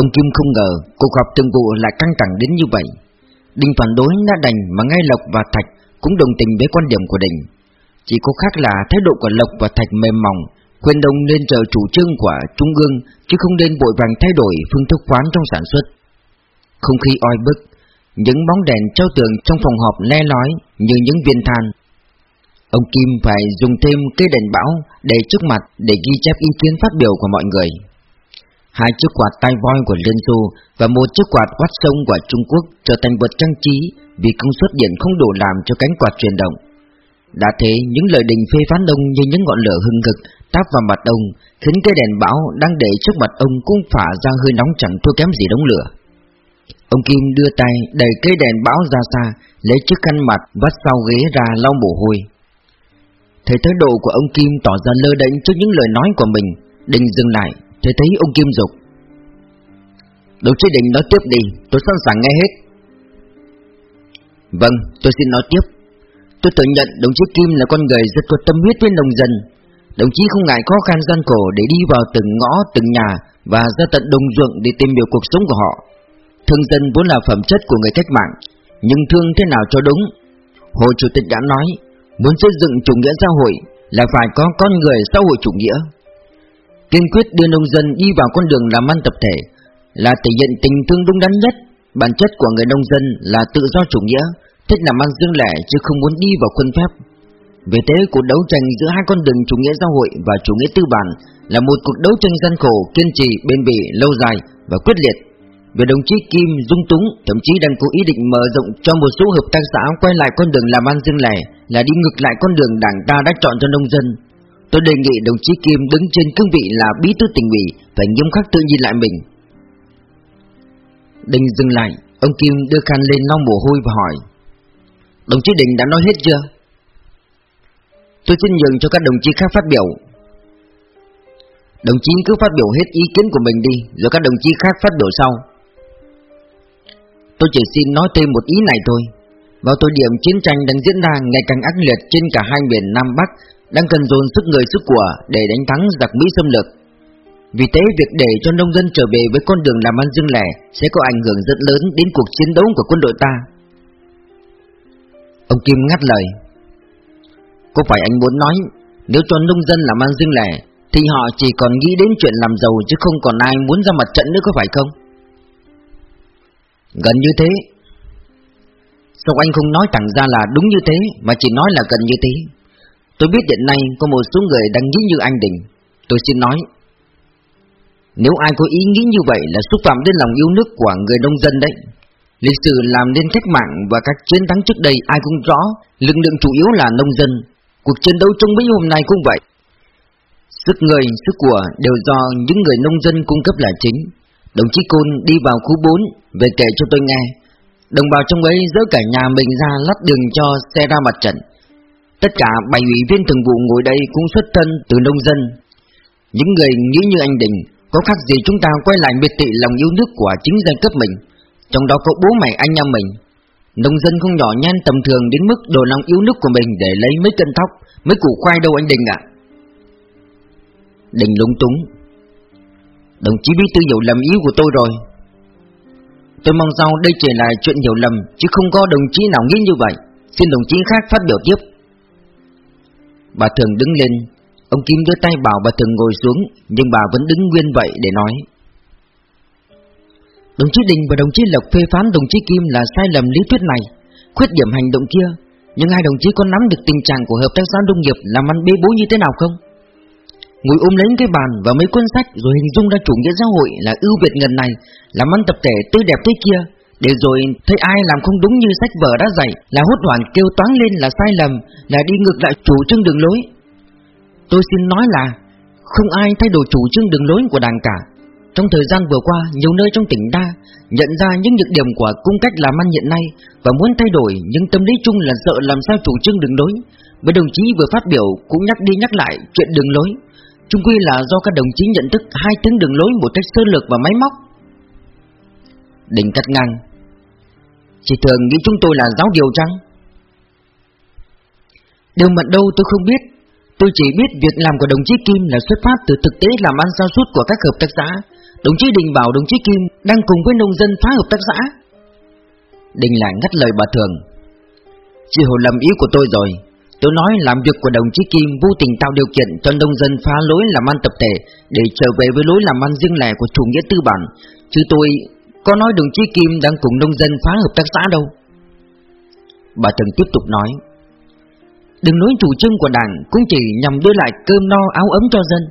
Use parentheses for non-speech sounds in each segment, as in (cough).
Ông Kim không ngờ cuộc họp thường vụ lại căng thẳng đến như vậy. Đình phản đối đã đành mà ngay Lộc và Thạch cũng đồng tình với quan điểm của Đình. Chỉ có khác là thái độ của Lộc và Thạch mềm mỏng, khuyên đồng nên chờ chủ trương của Trung ương chứ không nên vội vàng thay đổi phương thức khoán trong sản xuất. Không khí oi bức, những bóng đèn treo tường trong phòng họp le lói như những viên than. Ông Kim phải dùng thêm cây đèn bão để trước mặt để ghi chép ý kiến phát biểu của mọi người. Hai chiếc quạt tay voi của Liên Xô và một chiếc quạt quát sông của Trung Quốc trở thành vật trang trí vì công suất điện không đủ làm cho cánh quạt chuyển động. Đã thế, những lời đình phê phán ông như những ngọn lửa hừng hực táp vào mặt ông, khiến cái đèn bão đang để trước mặt ông cũng phả ra hơi nóng chẳng thua kém gì đống lửa. Ông Kim đưa tay đẩy cây đèn bão ra xa, lấy chiếc khăn mặt vắt sau ghế ra lau mồ hôi. Thấy thái độ của ông Kim tỏ ra lơ đễnh trước những lời nói của mình, Đình dừng lại, thế thấy ông Kim dục. Đồng chí định nói tiếp đi, tôi sẵn sàng nghe hết. Vâng, tôi xin nói tiếp. Tôi tự nhận đồng chí Kim là con người rất có tâm huyết với nông dân. Đồng chí không ngại khó khăn gian khổ để đi vào từng ngõ, từng nhà và ra tận đồng ruộng để tìm hiểu cuộc sống của họ. Thương dân vốn là phẩm chất của người cách mạng, nhưng thương thế nào cho đúng. Hồ Chủ tịch đã nói, muốn xây dựng chủ nghĩa xã hội là phải có con người xã hội chủ nghĩa. Kiên quyết đưa nông dân đi vào con đường làm ăn tập thể là thể hiện tình thương đúng đắn nhất. Bản chất của người nông dân là tự do chủ nghĩa, thích làm ăn riêng lẻ chứ không muốn đi vào khuôn phép. Vì thế cuộc đấu tranh giữa hai con đường chủ nghĩa xã hội và chủ nghĩa tư bản là một cuộc đấu tranh gian khổ, kiên trì, bền bỉ, lâu dài và quyết liệt. Về đồng chí Kim dung túng, thậm chí đang có ý định mở rộng cho một số hợp tác xã quay lại con đường làm ăn riêng lẻ là đi ngược lại con đường đảng ta đã chọn cho nông dân. Tôi đề nghị đồng chí Kim đứng trên cương vị là bí thư tỉnh ủy phải nghiêm khắc tự nhìn lại mình. Đình dừng lại, ông Kim đưa khăn lên lau mồ hôi và hỏi: Đồng chí Đình đã nói hết chưa? Tôi xin nhường cho các đồng chí khác phát biểu. Đồng chí cứ phát biểu hết ý kiến của mình đi, rồi các đồng chí khác phát biểu sau. Tôi chỉ xin nói thêm một ý này thôi. Vào thời điểm chiến tranh đang diễn ra ngày càng ác liệt trên cả hai miền Nam Bắc, đang cần dồn sức người sức của để đánh thắng giặc Mỹ xâm lược. Vì thế, việc để cho nông dân trở về với con đường làm ăn riêng lẻ sẽ có ảnh hưởng rất lớn đến cuộc chiến đấu của quân đội ta. Ông Kim ngắt lời. Có phải anh muốn nói, nếu cho nông dân làm ăn riêng lẻ, thì họ chỉ còn nghĩ đến chuyện làm giàu chứ không còn ai muốn ra mặt trận nữa có phải không? Gần như thế. Sao anh không nói thẳng ra là đúng như thế, mà chỉ nói là gần như thế? Tôi biết hiện nay có một số người đang nghĩ như anh Đình. Tôi xin nói. Nếu ai có ý nghĩ như vậy là xúc phạm đến lòng yêu nước của người nông dân đấy. Lịch sử làm nên cách mạng và các chiến thắng trước đây ai cũng rõ, lực lượng chủ yếu là nông dân. Cuộc chiến đấu trong mấy hôm nay cũng vậy. Sức người, sức của đều do những người nông dân cung cấp là chính. Đồng chí Côn đi vào khu 4 về kể cho tôi nghe. Đồng bào trong ấy dỡ cả nhà mình ra lắp đường cho xe ra mặt trận. Tất cả bảy ủy viên thường vụ ngồi đây cũng xuất thân từ nông dân. Những người nghĩ như anh Đình, có khác gì chúng ta quay lại miệt thị lòng yêu nước của chính giai cấp mình, trong đó có bố mẹ anh em mình. Nông dân không nhỏ nhen tầm thường đến mức đồ lòng yêu nước của mình để lấy mấy cân thóc, mấy củ khoai đâu anh Đình ạ. Đình lúng túng Đồng chí bí thư hiểu lầm ý của tôi rồi Tôi mong sau đây chỉ là chuyện hiểu lầm Chứ không có đồng chí nào nghĩ như vậy Xin đồng chí khác phát biểu tiếp Bà Thường đứng lên. Ông Kim đưa tay bảo bà Thường ngồi xuống, Nhưng bà vẫn đứng nguyên vậy để nói. Đồng chí Đình và đồng chí Lộc phê phán đồng chí Kim là sai lầm lý thuyết này. Khuyết điểm hành động kia, Nhưng hai đồng chí có nắm được tình trạng của hợp tác xã nông nghiệp làm ăn bê bối như thế nào không? Ngồi ôm lấy cái bàn và mấy cuốn sách Rồi hình dung ra chủ nghĩa xã hội là ưu việt ngần này, Làm ăn tập thể tươi đẹp thế kia. Để rồi thấy ai làm không đúng như sách vở đã dạy Là hốt hoảng kêu toán lên là sai lầm, Là đi ngược lại chủ trương đường lối. Tôi xin nói là Không ai thay đổi chủ trương đường lối của đảng cả. Trong thời gian vừa qua, Nhiều nơi trong tỉnh ta Nhận ra những nhược điểm của cung cách làm ăn hiện nay Và muốn thay đổi Nhưng tâm lý chung là sợ làm sao chủ trương đường lối. Với đồng chí vừa phát biểu Cũng nhắc đi nhắc lại chuyện đường lối. Trung quy là do các đồng chí nhận thức hai tiếng đường lối một cách sơ lược và máy móc. Đình cắt ngang. Chị thường nghĩ chúng tôi là giáo điều chăng? Điều mận đâu tôi không biết. Tôi chỉ biết việc làm của đồng chí Kim là xuất phát từ thực tế làm ăn sao suốt của các hợp tác xã, Đồng chí Đình bảo đồng chí Kim đang cùng với nông dân phá hợp tác xã Đình lại ngắt lời bà Thường Chị hiểu lầm ý của tôi rồi Tôi nói làm việc của đồng chí Kim vô tình tạo điều kiện cho nông dân phá lối làm ăn tập thể để trở về với lối làm ăn riêng lẻ của chủ nghĩa tư bản. Chứ tôi có nói đồng chí Kim đang cùng nông dân phá hợp tác xã đâu. Bà Trần tiếp tục nói Đừng nói chủ trương của đảng cũng chỉ nhằm đưa lại cơm no áo ấm cho dân.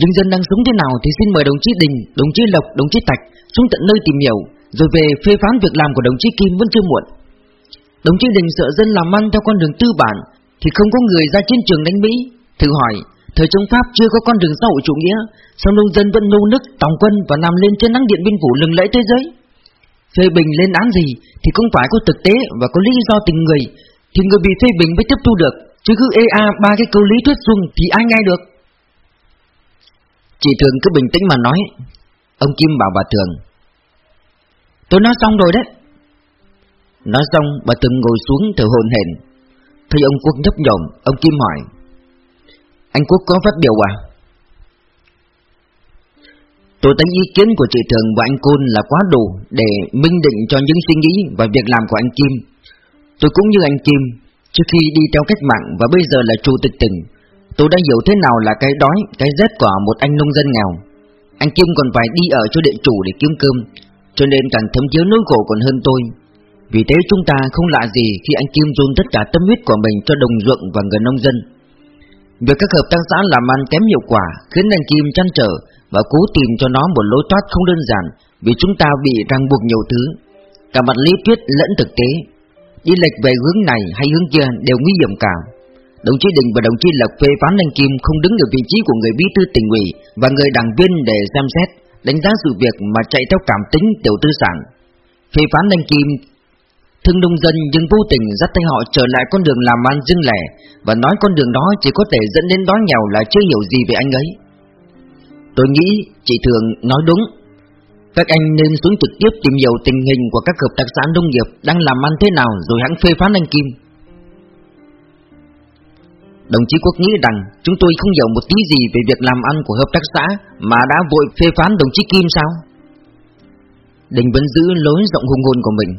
Nhưng dân đang sống thế nào thì xin mời đồng chí Đình, đồng chí Lộc, đồng chí Tạch xuống tận nơi tìm hiểu Rồi về phê phán việc làm của đồng chí Kim vẫn chưa muộn. Đồng chí Đình sợ dân làm ăn theo con đường tư bản Thì không có người ra chiến trường đánh Mỹ. Thử hỏi, thời chống Pháp chưa có con đường xã hội chủ nghĩa Sao nông dân vẫn nô nức, tòng quân và nằm lên trên nắng điện biên phủ lừng lẫy thế giới. Phê bình lên án gì thì cũng phải có thực tế và có lý do tình người Thì người bị phê bình mới tiếp thu được Chứ cứ ê a ba cái câu lý thuyết xuông thì ai nghe được? Chị Thường cứ bình tĩnh mà nói Ông Kim bảo bà Thường Tôi nói xong rồi đấy. Nói xong bà Thường ngồi xuống thở hồn hển. Thấy ông Quốc nhấp nhổm Ông Kim hỏi anh Quốc có phát biểu à Tôi thấy ý kiến của chị Thường và anh Côn là quá đủ để minh định cho những suy nghĩ và việc làm của anh Kim. Tôi cũng như anh Kim, trước khi đi theo cách mạng và bây giờ là chủ tịch tỉnh, tôi đã hiểu thế nào là cái đói, cái rét của một anh nông dân nghèo. Anh Kim còn phải đi ở cho địa chủ để kiếm cơm, cho nên càng thấm thiếu nỗi khổ còn hơn tôi. Vì thế chúng ta không lạ gì khi anh Kim dồn tất cả tâm huyết của mình cho đồng ruộng và người nông dân. Việc các hợp tác xã làm ăn kém hiệu quả khiến anh Kim chăn trở và cố tìm cho nó một lối thoát không đơn giản vì chúng ta bị ràng buộc nhiều thứ, cả mặt lý thuyết lẫn thực tế. Đi lệch về hướng này hay hướng kia đều nguy hiểm cả. Đồng chí Đình và đồng chí Lộc phê phán anh Kim không đứng ở vị trí của người bí thư tỉnh ủy và người đảng viên để xem xét, đánh giá sự việc mà chạy theo cảm tính tiểu tư sản. Phê phán anh Kim thương nông dân nhưng vô tình dắt tay họ trở lại con đường làm ăn riêng lẻ và nói con đường đó chỉ có thể dẫn đến đói nghèo là chưa hiểu gì về anh ấy. Tôi nghĩ chị Thường nói đúng Các anh nên xuống trực tiếp tìm hiểu tình hình của các hợp tác xã nông nghiệp đang làm ăn thế nào rồi hãng phê phán anh Kim Đồng chí Quốc nghĩ rằng chúng tôi không hiểu một tí gì về việc làm ăn của hợp tác xã mà đã vội phê phán đồng chí Kim sao? Đình vẫn giữ lối rộng hùng hồn của mình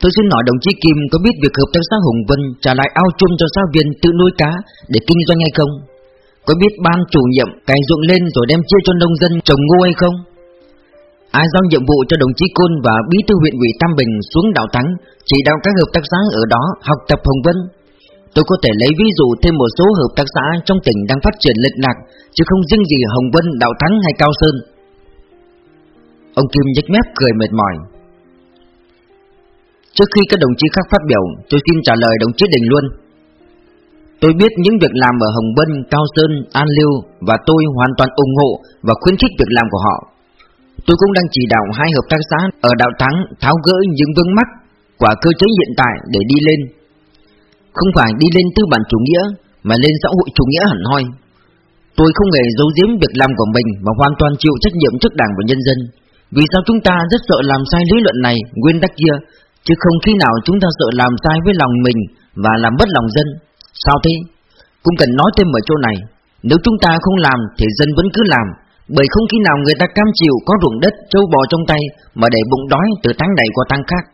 Tôi xin hỏi đồng chí Kim có biết việc hợp tác xã Hùng Vân trả lại ao chung cho giáo viên tự nuôi cá để kinh doanh hay không? Có biết ban chủ nhiệm cày ruộng lên rồi đem chia cho nông dân trồng ngô hay không? Ai giao nhiệm vụ cho đồng chí Côn và bí thư huyện ủy Tam Bình xuống đảo Thắng chỉ đạo các hợp tác xã ở đó học tập Hồng Vân? Tôi có thể lấy ví dụ thêm một số hợp tác xã trong tỉnh đang phát triển lệch lạc, chứ không riêng gì Hồng Vân, Đạo Thắng hay Cao Sơn. Ông Kim nhếch mép cười mệt mỏi. Trước khi các đồng chí khác phát biểu, tôi xin trả lời đồng chí Đình luôn. Tôi biết những việc làm ở Hồng Bân, Cao Sơn, An Lưu và tôi hoàn toàn ủng hộ và khuyến khích việc làm của họ. Tôi cũng đang chỉ đạo hai hợp tác xã ở Đạo Thắng tháo gỡ những vướng mắc của cơ chế hiện tại để đi lên. Không phải đi lên tư bản chủ nghĩa mà lên xã hội chủ nghĩa hẳn hoi. Tôi không hề giấu giếm việc làm của mình mà hoàn toàn chịu trách nhiệm trước đảng và nhân dân. Vì sao chúng ta rất sợ làm sai lý luận này, nguyên tắc kia, chứ không khi nào chúng ta sợ làm sai với lòng mình và làm bất lòng dân. Sao thế? Cũng cần nói thêm ở chỗ này, Nếu chúng ta không làm thì dân vẫn cứ làm, Bởi không khi nào người ta cam chịu có ruộng đất châu bò trong tay Mà để bụng đói từ tháng này qua tháng khác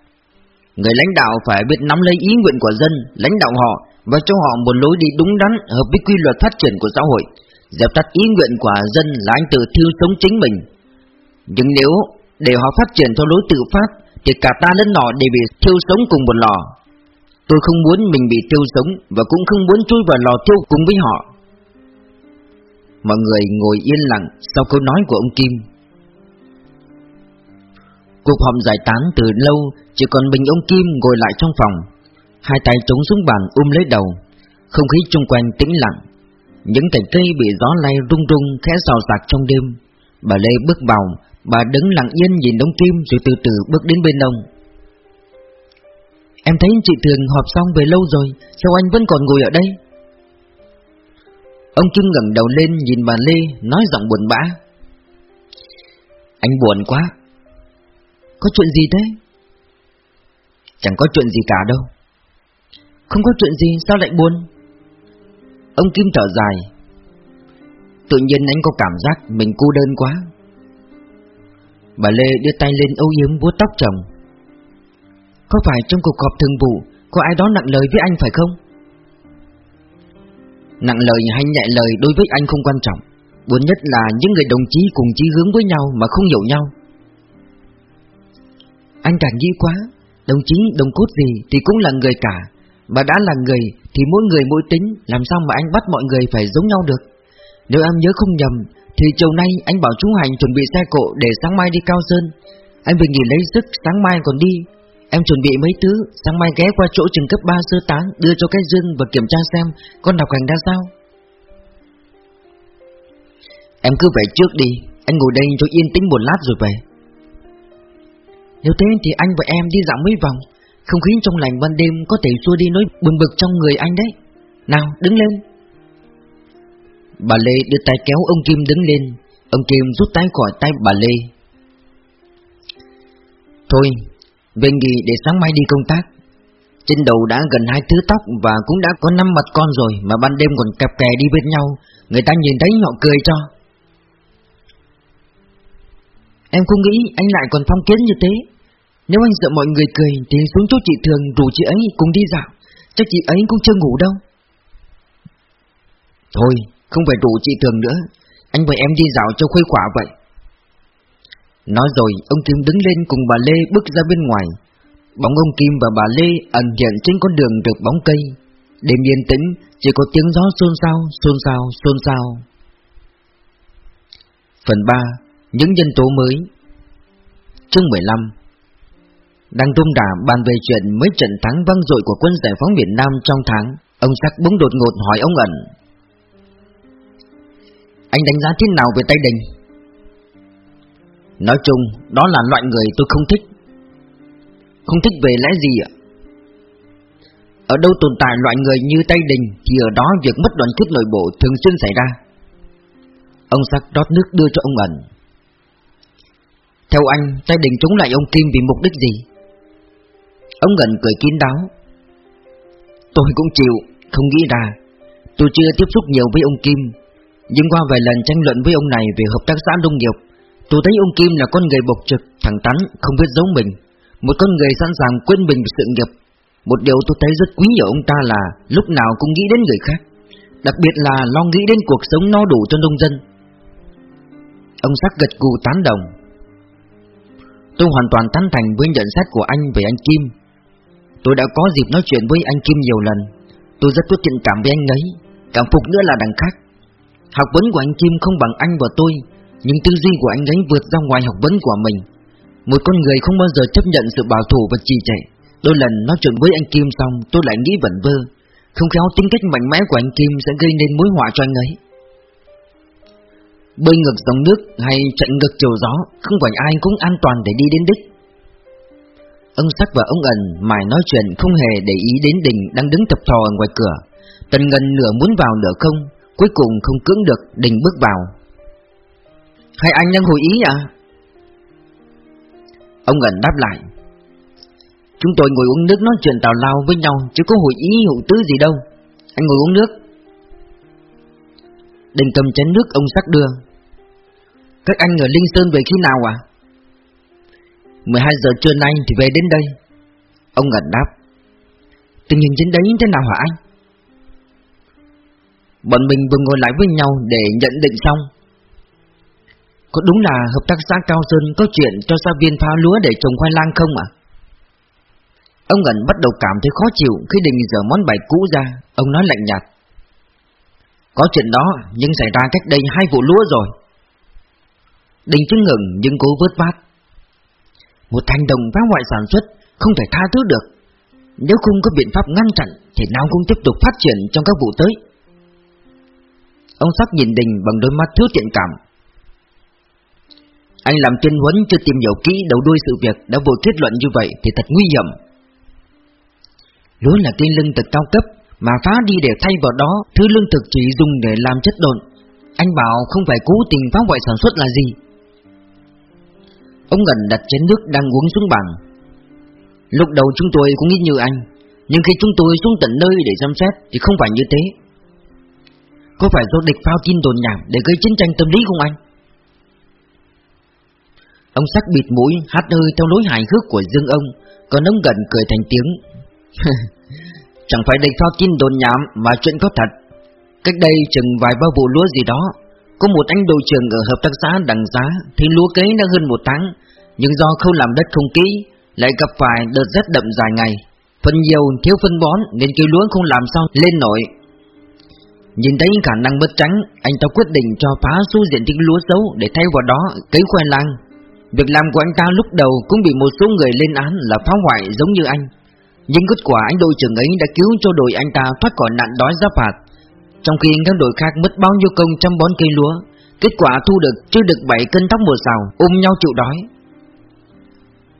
Người lãnh đạo phải biết nắm lấy ý nguyện của dân, Lãnh đạo họ Và cho họ một lối đi đúng đắn, Hợp với quy luật phát triển của xã hội Dẹp tắt ý nguyện của dân là anh tự thiêu sống chính mình Nhưng nếu để họ phát triển theo lối tự phát thì cả ta lẫn nọ đều bị thiêu sống cùng một lò. Tôi không muốn mình bị thiêu sống Và cũng không muốn chui vào lò thiêu cùng với họ. Mọi người ngồi yên lặng Sau câu nói của ông Kim. Cuộc họp giải tán từ lâu, Chỉ còn mình ông Kim ngồi lại trong phòng. Hai tay chống xuống bàn ôm lấy đầu. Không khí chung quanh tĩnh lặng. Những cành cây bị gió lay rung rung, Khẽ xào xạc trong đêm. Bà Lê bước vào, Bà đứng lặng yên nhìn ông Kim Rồi từ từ bước đến bên ông. Em thấy chị Thường họp xong về lâu rồi, Sao anh vẫn còn ngồi ở đây? Ông Kim ngẩng đầu lên nhìn bà Lê, Nói giọng buồn bã. Anh buồn quá. Có chuyện gì thế? Chẳng có chuyện gì cả đâu. Không có chuyện gì, sao lại buồn? Ông Kim thở dài. Tự nhiên anh có cảm giác mình cô đơn quá. Bà Lê đưa tay lên âu yếm vuốt tóc chồng. Có phải trong cuộc họp thường vụ, Có ai đó nặng lời với anh phải không? Nặng lời hay nhẹ lời đối với anh không quan trọng. Buồn nhất là những người đồng chí cùng chí hướng với nhau mà không hiểu nhau. Anh càng nghĩ quá, Đồng chí, đồng cốt gì thì cũng là người cả. Mà đã là người thì mỗi người mỗi tính, Làm sao mà anh bắt mọi người phải giống nhau được? Nếu em nhớ không nhầm, Thì chiều nay anh bảo chú Hành chuẩn bị xe cộ để sáng mai đi Cao Sơn. Anh về nghỉ lấy sức, sáng mai còn đi. Em chuẩn bị mấy thứ, Sáng mai ghé qua chỗ trường cấp 3 sơ tán, Đưa cho cái dương và kiểm tra xem Con đọc hành ra sao. Em cứ về trước đi, Anh ngồi đây cho yên tĩnh một lát rồi về. Nếu thế thì anh và em đi dạo mấy vòng, Không khí trong lành ban đêm Có thể xua đi nỗi buồn bực trong người anh đấy. Nào, đứng lên. Bà Lê đưa tay kéo ông Kim đứng lên. Ông Kim rút tay khỏi tay bà Lê. Thôi, Về nghỉ để sáng mai đi công tác. Trên đầu đã gần hai thứ tóc Và cũng đã có năm mặt con rồi Mà ban đêm còn kẹp kè đi bên nhau. Người ta nhìn thấy họ cười cho. Em không nghĩ anh lại còn phong kiến như thế. Nếu anh sợ mọi người cười Thì xuống chỗ chị Thường rủ chị ấy cùng đi dạo. Chắc chị ấy cũng chưa ngủ đâu. Thôi không phải rủ chị Thường nữa. Anh và em đi dạo cho khuây khỏa vậy. Nói rồi, ông Kim đứng lên cùng bà Lê bước ra bên ngoài. Bóng ông Kim và bà Lê ẩn hiện trên con đường được bóng cây. Đêm yên tĩnh, Chỉ có tiếng gió xôn xao Xôn xao xôn xao. Phần 3 những nhân tố mới. Chương 15 Đang rung đà bàn về chuyện mấy trận thắng vang dội của quân giải phóng miền Nam trong tháng, Ông sắc bỗng đột ngột hỏi ông ẩn. Anh đánh giá thế nào về Tây Đình? Nói chung, đó là loại người tôi không thích Không thích về lẽ gì ạ? Ở đâu tồn tại loại người như Tây Đình Thì ở đó việc mất đoàn kết nội bộ thường xuyên xảy ra Ông sắc rót nước đưa cho ông ẩn theo anh, Tây Đình chống lại ông Kim vì mục đích gì? Ông gần cười kín đáo Tôi cũng chịu, không nghĩ ra Tôi chưa tiếp xúc nhiều với ông Kim nhưng qua vài lần tranh luận với ông này về hợp tác xã nông nghiệp Tôi thấy ông Kim là con người bộc trực, thẳng thắn, không biết giấu mình. Một con người sẵn sàng quên mình vì sự nghiệp. Một điều tôi thấy rất quý ở ông ta là lúc nào cũng nghĩ đến người khác Đặc biệt là lo nghĩ đến cuộc sống no đủ cho nông dân. Ông sắc gật gù tán đồng. Tôi hoàn toàn tán thành với nhận xét của anh về anh Kim. Tôi đã có dịp nói chuyện với anh Kim nhiều lần. Tôi rất có tình cảm với anh ấy. Cảm phục nữa là đằng khác. Học vấn của anh Kim không bằng anh và tôi, Nhưng tư duy của anh ấy vượt ra ngoài học vấn của mình. Một con người không bao giờ chấp nhận sự bảo thủ và trì trệ. Đôi lần nói chuyện với anh Kim xong, tôi lại nghĩ vẩn vơ. Không khéo tính cách mạnh mẽ của anh Kim sẽ gây nên mối họa cho anh ấy. Bơi ngược dòng nước hay chạy ngược chiều gió, Không phải ai cũng an toàn để đi đến đích. Ông Sắc và ông ẩn mải nói chuyện không hề để ý đến Đình đang đứng tập thò ở ngoài cửa. Tần Ngân nửa muốn vào nửa không Cuối cùng không cưỡng được Đình bước vào. Hay anh đang hồi ý à? Ông ẩn đáp lại. Chúng tôi ngồi uống nước nói chuyện tào lao với nhau, Chứ có hồi ý hữu tứ gì đâu. Anh ngồi uống nước. Đình cầm chén nước ông sắc đưa. Các anh ở Linh Sơn về khi nào à? 12 giờ trưa nay thì về đến đây. Ông ngẩn đáp. Tình hình trên đấy thế nào hả anh? Bọn mình vừa ngồi lại với nhau để nhận định xong. Có đúng là hợp tác xã Cao Sơn có chuyện cho gia viên phá lúa để trồng khoai lang không à? Ông ngẩn bắt đầu cảm thấy khó chịu khi định dở món bài cũ ra. Ông nói lạnh nhạt. Có chuyện đó, nhưng xảy ra cách đây hai vụ lúa rồi. Đình chứng ngừng, nhưng cố vớt vát. Một hành động phá hoại sản xuất, Không thể tha thứ được. Nếu không có biện pháp ngăn chặn, Thì nào cũng tiếp tục phát triển trong các vụ tới. Ông sắc nhìn Đình bằng đôi mắt thiếu thiện cảm. Anh làm tuyên huấn chưa tìm hiểu kỹ đầu đuôi sự việc Đã vội kết luận như vậy thì thật nguy hiểm. Lúa là cây lương thực cao cấp Mà phá đi để thay vào đó Thứ lương thực chỉ dùng để làm chất độn. Anh bảo không phải cố tình phá hoại sản xuất là gì. Ông gần đặt chén nước đang uống xuống bàn. Lúc đầu chúng tôi cũng nghĩ như anh, Nhưng khi chúng tôi xuống tận nơi để xem xét Thì không phải như thế. Có phải do địch phao tin đồn nhảm Để gây chiến tranh tâm lý không anh Ông sắc bịt mũi, hát hơi theo lối hài hước của Dương ông, còn ông gần cười thành tiếng. (laughs) Chẳng phải địch phao tin đồn nhảm mà chuyện có thật. Cách đây chừng vài bao vụ lúa gì đó, có một anh đội trưởng ở hợp tác xã đằng giá thì lúa cấy đã hơn một tháng, nhưng do không làm đất không kỹ, lại gặp phải đợt rét đậm dài ngày. Phần nhiều thiếu phân bón nên cây lúa không làm sao lên nổi. Nhìn thấy khả năng bất trắng, anh ta quyết định cho phá số diện tích lúa xấu để thay vào đó cấy khoai lang. Việc làm của anh ta lúc đầu cũng bị một số người lên án là phá hoại giống như anh. Nhưng kết quả anh đội trưởng ấy đã cứu cho đội anh ta thoát khỏi nạn đói giáp phạt. Trong khi các đội khác mất bao nhiêu công chăm bón cây lúa, kết quả thu được chưa được 7 cân tóc mùa xào, ôm nhau chịu đói.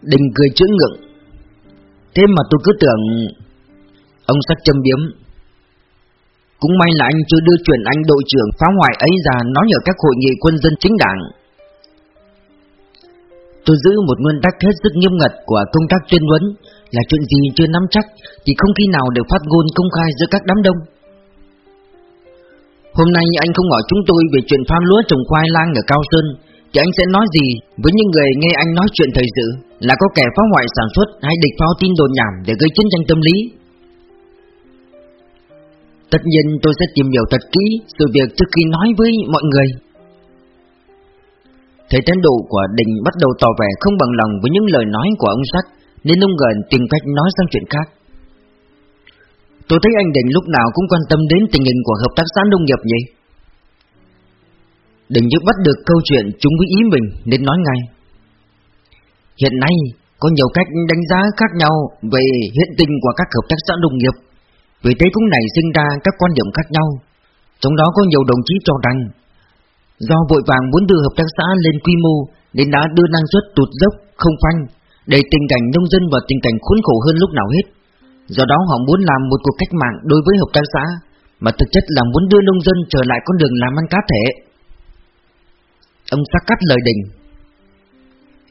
Đình cười chữ ngượng. Thế mà tôi cứ tưởng... Ông sắc châm biếm. Cũng may là anh chưa đưa chuyện anh đội trưởng phá hoại ấy ra nói ở các hội nghị quân dân chính đảng. Tôi giữ một nguyên tắc hết sức nghiêm ngặt của công tác tuyên huấn, là chuyện gì chưa nắm chắc thì không khi nào được phát ngôn công khai giữa các đám đông. Hôm nay anh không hỏi chúng tôi về chuyện farm lúa trồng khoai lang ở Cao Sơn, Thì anh sẽ nói gì với những người nghe anh nói chuyện thời sự Là có kẻ phá hoại sản xuất hay địch phao tin đồn nhảm để gây chiến tranh tâm lý Tất nhiên tôi sẽ tìm hiểu thật kỹ sự việc trước khi nói với mọi người Thấy thái độ của Đình bắt đầu tỏ vẻ không bằng lòng với những lời nói của ông sắt, Nên ông gần tìm cách nói sang chuyện khác Tôi thấy anh Đình lúc nào cũng quan tâm đến tình hình của hợp tác xã nông nghiệp nhỉ? Đình như bắt được câu chuyện chúng với ý mình nên nói ngay. Hiện nay có nhiều cách đánh giá khác nhau về hiện tình của các hợp tác xã nông nghiệp. Vì thế cũng nảy sinh ra các quan điểm khác nhau. Trong đó có nhiều đồng chí cho rằng do vội vàng muốn đưa hợp tác xã lên quy mô nên đã đưa năng suất tụt dốc, không phanh, để tình cảnh nông dân và tình cảnh khốn khổ hơn lúc nào hết. Do đó họ muốn làm một cuộc cách mạng đối với hợp tác xã Mà thực chất là muốn đưa nông dân trở lại con đường làm ăn cá thể Ông sắc cắt lời Đình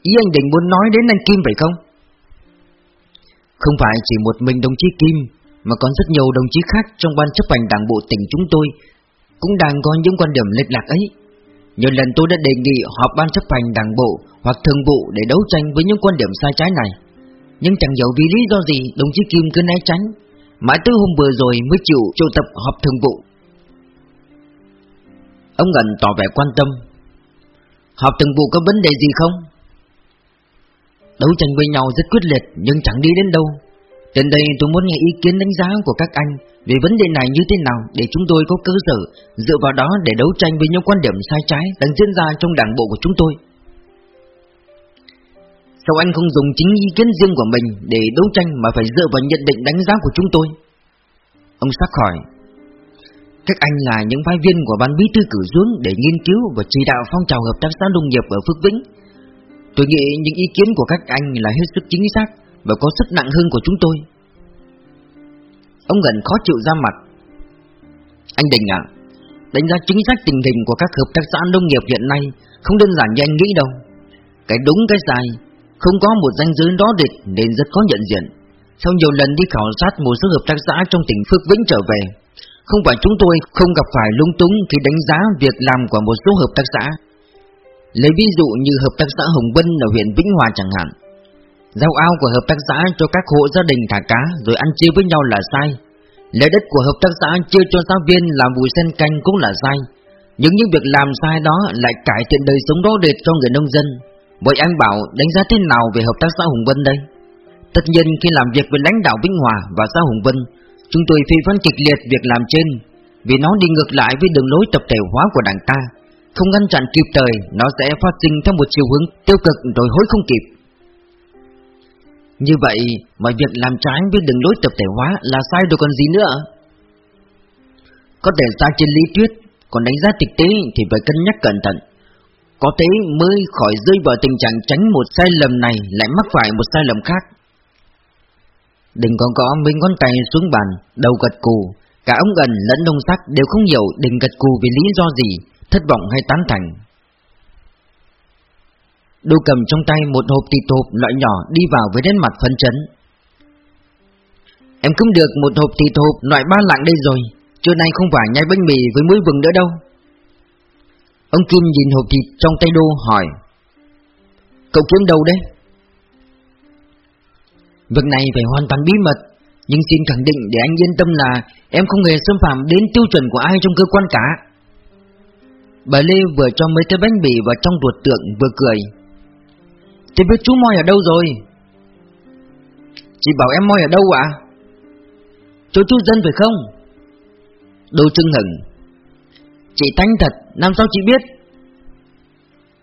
Ý anh Đình muốn nói đến anh Kim phải không? Không phải chỉ một mình đồng chí Kim mà còn rất nhiều đồng chí khác trong ban chấp hành đảng bộ tỉnh chúng tôi Cũng đang có những quan điểm lệch lạc ấy. Nhiều lần tôi đã đề nghị họp ban chấp hành đảng bộ hoặc thường vụ để đấu tranh với những quan điểm sai trái này. Nhưng chẳng hiểu vì lý do gì đồng chí Kim cứ né tránh. Mãi tới hôm vừa rồi mới chịu triệu tập họp thường vụ. Ông Ngân tỏ vẻ quan tâm. Họp thường vụ có vấn đề gì không? Đấu tranh với nhau rất quyết liệt nhưng chẳng đi đến đâu. Đến đây tôi muốn nghe ý kiến đánh giá của các anh Về vấn đề này như thế nào để chúng tôi có cơ sở Dựa vào đó để đấu tranh với những quan điểm sai trái đang diễn ra trong đảng bộ của chúng tôi Sao anh không dùng chính ý kiến riêng của mình để đấu tranh mà phải dựa vào nhận định đánh giá của chúng tôi? Ông sắc hỏi. Các anh là những phái viên của ban bí thư cử xuống để nghiên cứu và chỉ đạo phong trào hợp tác xã nông nghiệp ở Phước Vĩnh. Tôi nghĩ những ý kiến của các anh là hết sức chính xác và có sức nặng hơn của chúng tôi. Ông gần khó chịu ra mặt. Anh Đình ạ, đánh giá chính xác tình hình của các hợp tác xã nông nghiệp hiện nay không đơn giản như anh nghĩ đâu. Cái đúng cái sai không có một danh giới đó địch nên rất khó nhận diện Sau nhiều lần đi khảo sát một số hợp tác xã trong tỉnh Phước Vĩnh trở về Không phải chúng tôi không gặp phải lung túng khi đánh giá việc làm của một số hợp tác xã Lấy ví dụ như hợp tác xã Hồng Vân ở huyện Vĩnh Hòa chẳng hạn Giao ao của hợp tác xã cho các hộ gia đình thả cá rồi ăn chia với nhau là sai Lấy đất của hợp tác xã chia cho giáo viên làm bùi sen canh cũng là sai Nhưng những việc làm sai đó lại cải thiện đời sống đó đệt cho người nông dân Vậy anh bảo đánh giá thế nào về hợp tác xã Hùng Vân đây? Tất nhiên khi làm việc với lãnh đạo Vĩnh Hòa và xã Hùng Vân, chúng tôi phê phán kịch liệt việc làm trên, vì nó đi ngược lại với đường lối tập thể hóa của đảng ta. Không ngăn chặn kịp thời, nó sẽ phát sinh theo một chiều hướng tiêu cực rồi hối không kịp. Như vậy mà việc làm trái với đường lối tập thể hóa là sai rồi còn gì nữa? Có thể sai trên lý thuyết, còn đánh giá thực tế thì phải cân nhắc cẩn thận. Có thế mới khỏi rơi vào tình trạng tránh một sai lầm này lại mắc phải một sai lầm khác. Đừng còn có mấy ngón tay xuống bàn, đầu gật cù, cả ông gần lẫn đông sắc đều không hiểu đình gật cù vì lý do gì, thất vọng hay tán thành. Đô cầm trong tay một hộp thịt hộp loại nhỏ đi vào với nét mặt phấn chấn. Em cũng được một hộp thịt hộp loại ba lạng đây rồi, trưa nay không phải nhai bánh mì với muối vừng nữa đâu. Ông Kim nhìn hộp thịt trong tay đô hỏi Cậu kiếm đâu đấy? Việc này phải hoàn toàn bí mật Nhưng xin khẳng định để anh yên tâm là Em không hề xâm phạm đến tiêu chuẩn của ai trong cơ quan cả Bà Lê vừa cho mấy cái bánh bì vào trong ruột tượng vừa cười Chị biết chú Moi ở đâu rồi? Chị bảo em Moi ở đâu ạ? Chỗ chú dân phải không? Đô Trưng hừng Chị thanh thật, làm sao chị biết?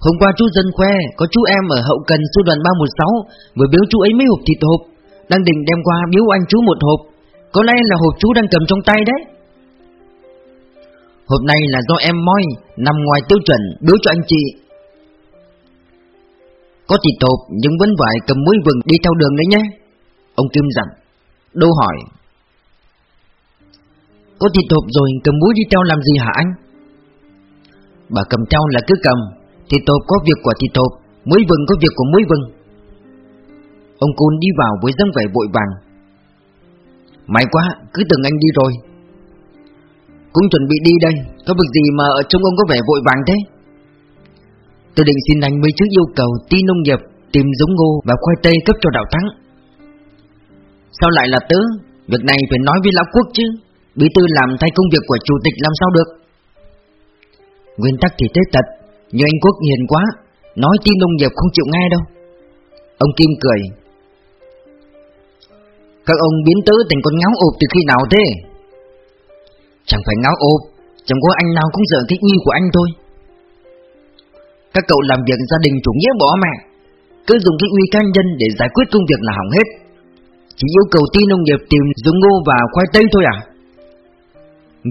Hôm qua chú dân khoe Có chú em ở hậu cần sư đoàn 316 Vừa biếu chú ấy mấy hộp thịt hộp Đang định đem qua biếu anh chú một hộp Có lẽ là hộp chú đang cầm trong tay đấy Hộp này là do em moi Nằm ngoài tiêu chuẩn biếu cho anh chị có thịt hộp nhưng vẫn phải cầm muối vừng đi theo đường đấy nhé. Ông Kim dặn. Đô hỏi. Có thịt hộp rồi cầm muối đi theo làm gì hả anh? Bà cầm theo là cứ cầm. Thịt hộp có việc của thịt hộp Muối vừng có việc của muối vừng. Ông Côn đi vào với dáng vẻ vội vàng. May quá, cứ tưởng anh đi rồi. Cũng chuẩn bị đi đây. Có việc gì mà ở trong ông có vẻ vội vàng thế? Tôi định xin anh mấy chữ yêu cầu Ti nông nghiệp, tìm giống ngô và khoai tây cấp cho đạo thắng. Sao lại là tớ? Việc này phải nói với lão quốc chứ. Bí thư làm thay công việc của chủ tịch làm sao được? Nguyên tắc thì thế thật Nhưng anh Quốc hiền quá, Nói tin nông nghiệp không chịu nghe đâu. Ông Kim cười. Các ông biến tớ thành con ngáo ộp từ khi nào thế? Chẳng phải ngáo ộp, Chẳng có anh nào cũng dở cái nghi của anh thôi. Các cậu làm việc gia đình chủ nghĩa bỏ mẹ Cứ dùng cái uy cá nhân để giải quyết công việc là hỏng hết. Chỉ yêu cầu tin nông nghiệp tìm giống ngô và khoai tây thôi à?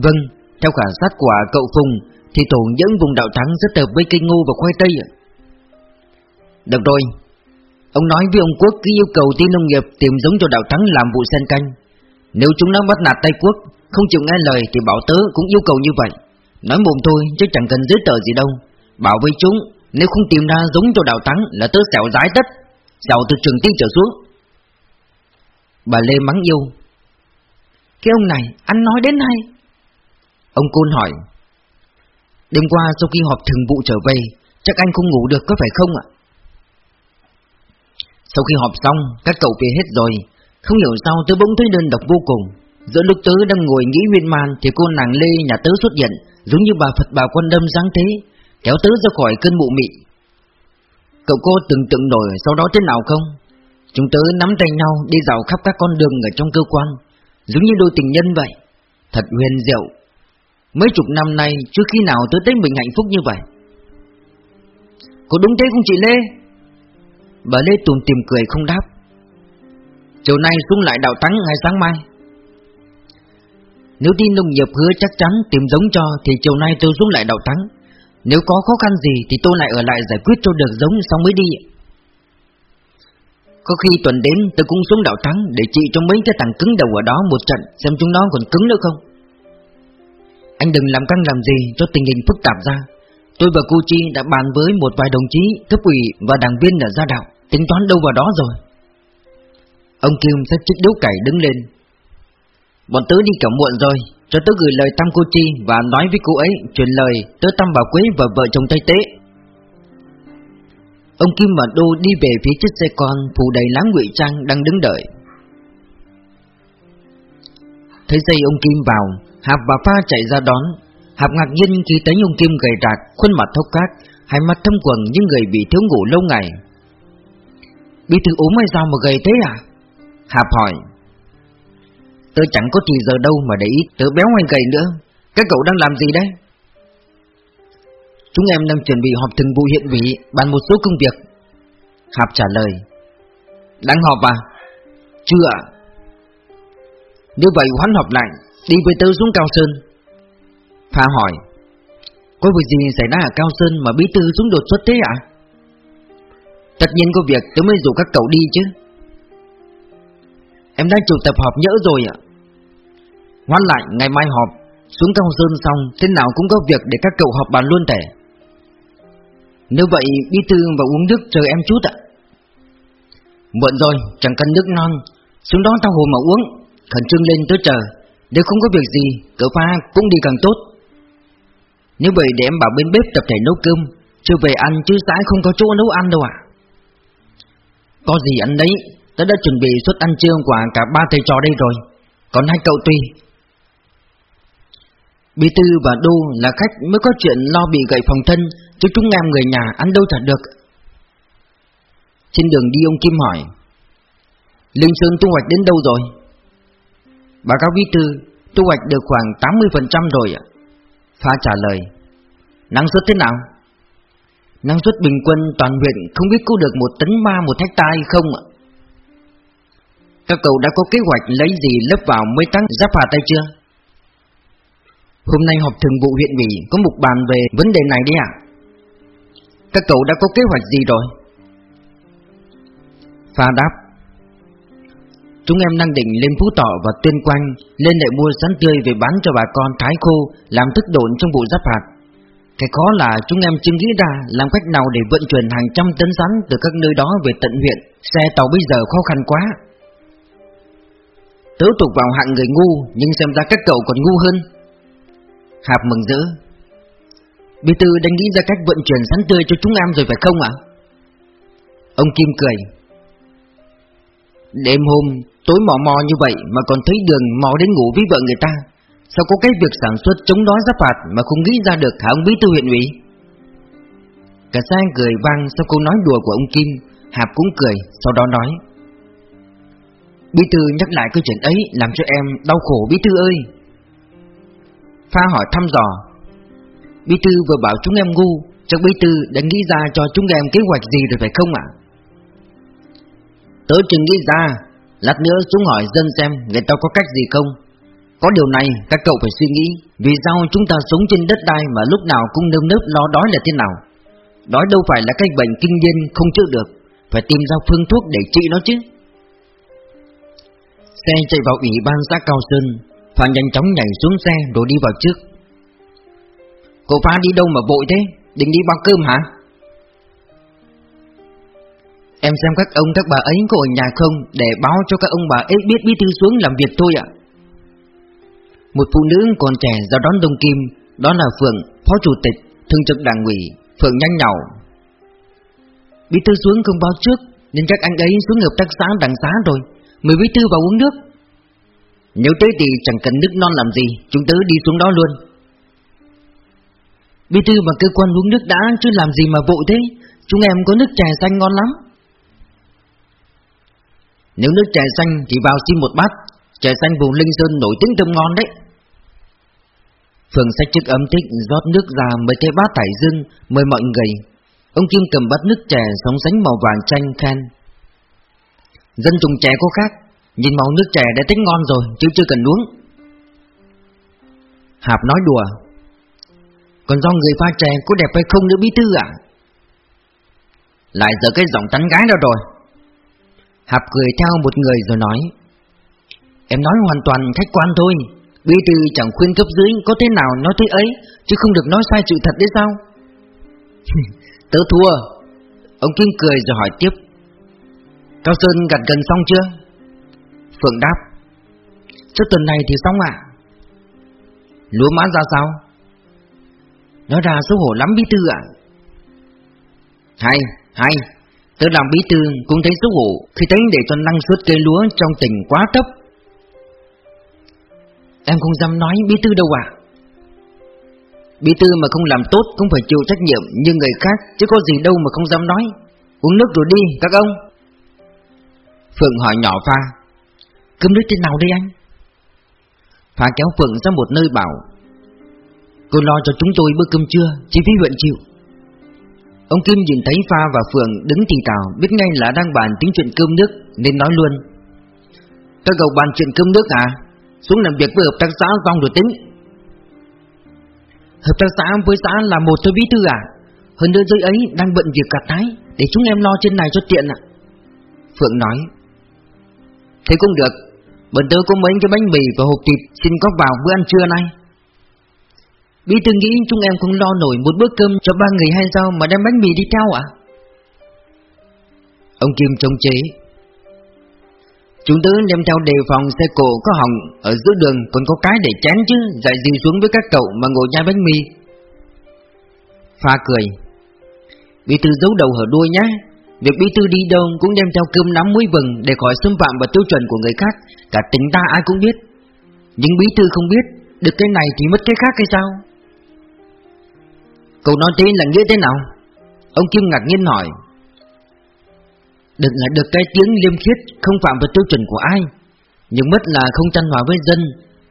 Vâng, theo khảo sát của cậu Phùng Thì tổ những vùng đạo thắng rất hợp với cây ngô và khoai tây ạ. Được rồi. Ông nói với ông Quốc cứ yêu cầu tin nông nghiệp tìm giống cho đạo thắng làm vụ sen canh. Nếu chúng nó bắt nạt Tây Quốc Không chịu nghe lời thì bảo tớ cũng yêu cầu như vậy. Nói mồm thôi chứ chẳng cần giấy tờ gì đâu. Bảo với chúng, Nếu không tìm ra giống cho đạo thắng là tớ xẻo rái tất. Xẻo từ trường tiên trở xuống. Bà Lê mắng yêu. Cái ông này anh nói đến hay. Ông Côn hỏi. Đêm qua sau khi họp thường vụ trở về, Chắc anh không ngủ được có phải không ạ? Sau khi họp xong, Các cậu về hết rồi. Không hiểu sao tớ bỗng thấy đơn độc vô cùng. Giữa lúc tớ đang ngồi nghĩ nguyên man Thì cô nàng Lê nhà tớ xuất hiện, Giống như bà Phật bà quan đâm dáng thế. Kéo tớ ra khỏi cơn mụ mị. Cậu cô tưởng tượng nổi sau đó thế nào không? Chúng tớ nắm tay nhau Đi dạo khắp các con đường ở trong cơ quan, Giống như đôi tình nhân vậy. Thật huyền diệu. Mấy chục năm nay chưa khi nào tớ thấy mình hạnh phúc như vậy? Có đúng thế không chị Lê? Bà Lê tùm tìm cười không đáp. Chiều nay xuống lại đào tắng ngày sáng mai? Nếu tin nông nghiệp hứa chắc chắn tìm giống cho, Thì chiều nay tôi xuống lại đào tắng nếu có khó khăn gì thì tôi lại ở lại giải quyết cho được giống xong mới đi. Có khi tuần đến, tôi cũng xuống đảo thắng Để trị cho mấy cái thằng cứng đầu ở đó một trận, Xem chúng nó còn cứng nữa không. Anh đừng làm căng làm gì cho tình hình phức tạp ra. Tôi và cô Chi đã bàn với một vài đồng chí, cấp ủy và đảng viên ở gia đạo, Tính toán đâu vào đó rồi. Ông Kim xách chiếc điếu cày đứng lên. Bọn tớ đi cả muộn rồi. Cho tớ gửi lời thăm cô Chi Và nói với cô ấy, truyền lời, Tớ thăm bảo quế và vợ chồng Tây Tế. Ông Kim và Đô đi về phía chiếc xe con Phủ đầy lá ngụy trang đang đứng đợi. Thấy dây ông Kim vào, Hạp và Pha chạy ra đón. Hạp ngạc nhiên khi thấy ông Kim gầy rạc, Khuôn mặt thốc cát, Hai mắt thâm quầng như người bị thiếu ngủ lâu ngày. Bị thư ốm hay sao mà gầy thế à? Hạp hỏi. Tớ chẳng có thì giờ đâu mà để ý. Tớ béo hay gầy nữa. Các cậu đang làm gì đấy? Chúng em đang chuẩn bị họp thường vụ hiện ủy, Bàn một số công việc. Hạp trả lời. Đang họp à? Chưa ạ. Nếu vậy hoãn họp lại, Đi với tớ xuống Cao Sơn. Pha hỏi. Có việc gì xảy ra ở Cao Sơn mà bí thư xuống đột xuất thế ạ? Tất nhiên có việc, tớ mới rủ các cậu đi chứ. Em đang chủ tập họp nhỡ rồi ạ. Ngoan lại ngày mai họp. Xuống Cao Sơn xong Thế nào cũng có việc để các cậu họp bàn luôn tẻ. Nếu vậy bí thư và uống nước chờ em chút ạ. Muộn rồi chẳng cần nước non. Xuống đó tao hồ mà uống Khẩn trương lên tới chờ. Nếu không có việc gì, cậu pha cũng đi càng tốt. Nếu vậy để em bảo bên bếp tập thể nấu cơm Chưa về ăn chứ sãi không có chỗ nấu ăn đâu ạ. Có gì ăn đấy Tớ đã chuẩn bị suất ăn trưa của cả ba thầy trò đây rồi. Còn hai cậu tùy Bí Tư và Đô là khách mới có chuyện lo bị gậy phòng thân, Chứ chúng em người nhà ăn đâu thật được Trên đường đi, ông Kim hỏi, Linh Sơn thu hoạch đến đâu rồi? Bà cáo Bí Tư, Thu hoạch được khoảng 80% rồi ạ Pha trả lời, Năng suất thế nào? Năng suất bình quân toàn huyện không biết có được một tấn ma một hecta hay không ạ? Các cậu đã có kế hoạch lấy gì lấp vào mới tăng giáp hạt tay chưa? Hôm nay họp thường vụ huyện ủy, có một bàn về vấn đề này đấy ạ. Các cậu đã có kế hoạch gì rồi? Pha đáp. Chúng em đang định lên Phú Thọ và Tuyên Quang, Lên để mua sắn tươi về bán cho bà con thái khô, Làm thức độn trong vụ giáp hạt. Cái khó là chúng em chưa nghĩ ra Làm cách nào để vận chuyển hàng trăm tấn sắn Từ các nơi đó về tận huyện. Xe tàu bây giờ khó khăn quá. Tớ tục vào hạng người ngu, Nhưng xem ra các cậu còn ngu hơn. Hạp mừng rỡ. Bí thư đang nghĩ ra cách vận chuyển sắn tươi cho chúng em rồi phải không ạ? Ông Kim cười. Đêm hôm, tối mò mò như vậy mà còn thấy đường mò đến ngủ với vợ người ta, Sao có cái việc sản xuất chống đói giáp phạt mà không nghĩ ra được hả ông bí thư huyện ủy? Cả sang cười vang sau câu nói đùa của ông Kim, Hạp cũng cười, sau đó nói. Bí thư nhắc lại câu chuyện ấy làm cho em đau khổ bí thư ơi. Pha hỏi thăm dò. Bí thư vừa bảo chúng em ngu, Chắc bí thư đã nghĩ ra cho chúng em kế hoạch gì rồi phải không ạ? Tớ chừng nghĩ ra, Lát nữa chúng hỏi dân xem Người ta có cách gì không. Có điều này các cậu phải suy nghĩ, Vì sao chúng ta sống trên đất đai Mà lúc nào cũng nơm nớp lo đói là thế nào? Đói đâu phải là cái bệnh kinh niên Không chữa được, Phải tìm ra phương thuốc để trị nó chứ. Xe chạy vào ủy ban xã Cao Sơn Pha nhanh chóng nhảy xuống xe rồi đi vào trước. Cô Pha đi đâu mà vội thế? Định đi bao cơm hả? Em xem các ông các bà ấy có ở nhà không? Để báo cho các ông bà ấy biết bí thư xuống làm việc thôi ạ. Một phụ nữ còn trẻ ra đón Đông Kim. Đó là Phượng, Phó Chủ tịch, Thường trực Đảng ủy Phượng nhanh nhậu Bí thư xuống không báo trước Nên các anh ấy xuống hợp tác xã đảng xá rồi. Mời bí thư vào uống nước. Nếu tới thì chẳng cần nước non làm gì, Chúng tớ đi xuống đó luôn. Bí thư mà cơ quan uống nước đã, Chứ làm gì mà vội thế? Chúng em có nước chè xanh ngon lắm. Nếu nước chè xanh thì vào xin một bát. Chè xanh vùng Linh Sơn nổi tiếng thơm ngon đấy. Phường sách chiếc ấm thích, rót nước ra mấy cái bát thải dương, Mời mọi người. Ông Kim cầm bát nước chè sóng sánh màu vàng chanh khen. Dân trùng chè có khác. Nhìn màu nước chè đã tính ngon rồi, Chứ chưa cần uống. Hạp nói đùa, Còn do người pha chè có đẹp hay không nữa bí thư ạ? Lại giờ cái giọng tán gái đâu rồi. Hạp cười theo một người rồi nói, Em nói hoàn toàn khách quan thôi, Bí thư chẳng khuyên cấp dưới có thế nào nói thế ấy, Chứ không được nói sai sự thật đấy sao? (laughs) Tớ thua. Ông Kim cười rồi hỏi tiếp, Cao Sơn gặt gần xong chưa? Phượng đáp Trước tuần này thì xong ạ. Lúa mãn ra sao? Nói ra xấu hổ lắm bí thư ạ. Hay, hay Tớ làm bí thư cũng thấy xấu hổ Khi thấy để cho năng suất cây lúa trong tỉnh quá thấp. Em không dám nói bí thư đâu ạ. Bí thư mà không làm tốt cũng phải chịu trách nhiệm như người khác Chứ có gì đâu mà không dám nói. Uống nước rồi đi các ông. Phượng hỏi nhỏ Pha Cơm nước trên nào đây anh? Pha kéo Phượng ra một nơi bảo, Cô lo cho chúng tôi bữa cơm trưa, Chi phí huyện chịu. Ông Kim nhìn thấy Pha và Phượng đứng thì tào Biết ngay là đang bàn tính chuyện cơm nước, Nên nói luôn. Các cậu bàn chuyện cơm nước à? Xuống làm việc với hợp tác xã xong rồi tính. Hợp tác xã với xã là một thôi bí thư à? Hơn nữa dưới ấy đang bận việc cả tái Để chúng em lo trên này cho tiện ạ. Phượng nói. Thế cũng được Bần tớ có mấy cái bánh mì và hộp thịt Xin có vào bữa ăn trưa nay. Bí thư nghĩ chúng em không lo nổi Một bữa cơm cho ba người hay sao Mà đem bánh mì đi theo ạ? Ông Kim chống chế. Chúng tớ đem theo đề phòng xe cổ có hỏng Ở giữa đường còn có cái để chén chứ, Dạy gì xuống với các cậu mà ngồi nhai bánh mì. Pha cười. Bí thư giấu đầu hở đuôi nhá Việc bí thư đi đâu cũng đem theo cơm nắm muối vừng Để khỏi xâm phạm vào tiêu chuẩn của người khác, Cả tính ta ai cũng biết. Nhưng bí thư không biết, Được cái này thì mất cái khác hay sao? Cậu nói thế là nghĩa thế nào? Ông Kim ngạc nhiên hỏi. Được là được cái tiếng liêm khiết Không phạm vào tiêu chuẩn của ai, Nhưng mất là không chăn hòa với dân.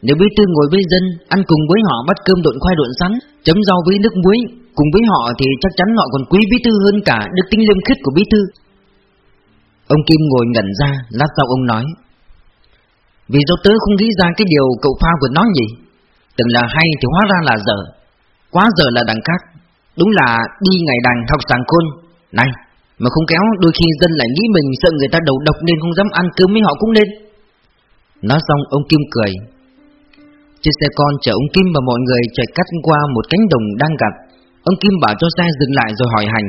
Nếu bí thư ngồi với dân, Ăn cùng với họ bắt cơm độn khoai độn sắn, Chấm rau với nước muối Cùng với họ thì chắc chắn họ còn quý bí thư hơn cả Đức tính liêm khích của bí thư. Ông Kim ngồi ngẩn ra, Lát sau ông nói, Vì do tớ không nghĩ ra cái điều cậu Pha vừa nói gì Từng là hay thì hóa ra là dở. Quá dở là đằng khác. Đúng là đi ngày đằng học sàng khôn. Này, mà không kéo đôi khi dân lại nghĩ mình sợ người ta đầu độc nên không dám ăn cơm với họ cũng nên. Nói xong, ông Kim cười. Chiếc xe con chở ông Kim và mọi người chạy cắt qua một cánh đồng đang gặt Ông Kim bảo cho xe dừng lại rồi hỏi hành.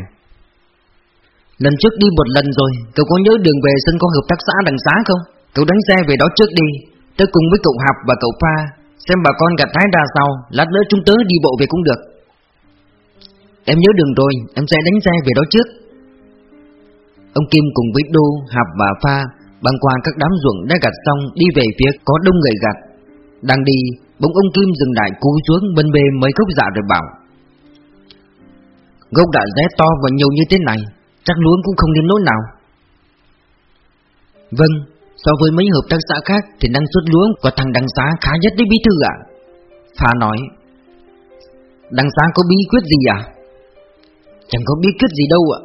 Lần trước đi một lần rồi Cậu có nhớ đường về sân có hợp tác xã đằng xá không? Cậu đánh xe về đó trước đi tới cùng với cậu Hạp và cậu Pha Xem bà con gặt thái đa sau Lát nữa chúng tớ đi bộ về cũng được. Em nhớ đường rồi Em sẽ đánh xe về đó trước. Ông Kim cùng với Đô, Hạp và Pha Băng qua các đám ruộng đã gặt xong Đi về phía có đông người gặt. Đang đi Bỗng ông Kim dừng lại cúi xuống bên bề mấy gốc dạ rồi bảo Gốc đã ré to và nhiều như thế này, Chắc lúa cũng không đến nỗi nào. Vâng So với mấy hợp tác xã khác Thì năng suất lúa của thằng đăng Giá khá nhất đấy bí thư ạ. Phà nói Đăng Giá có bí quyết gì à? Chẳng có bí quyết gì đâu ạ.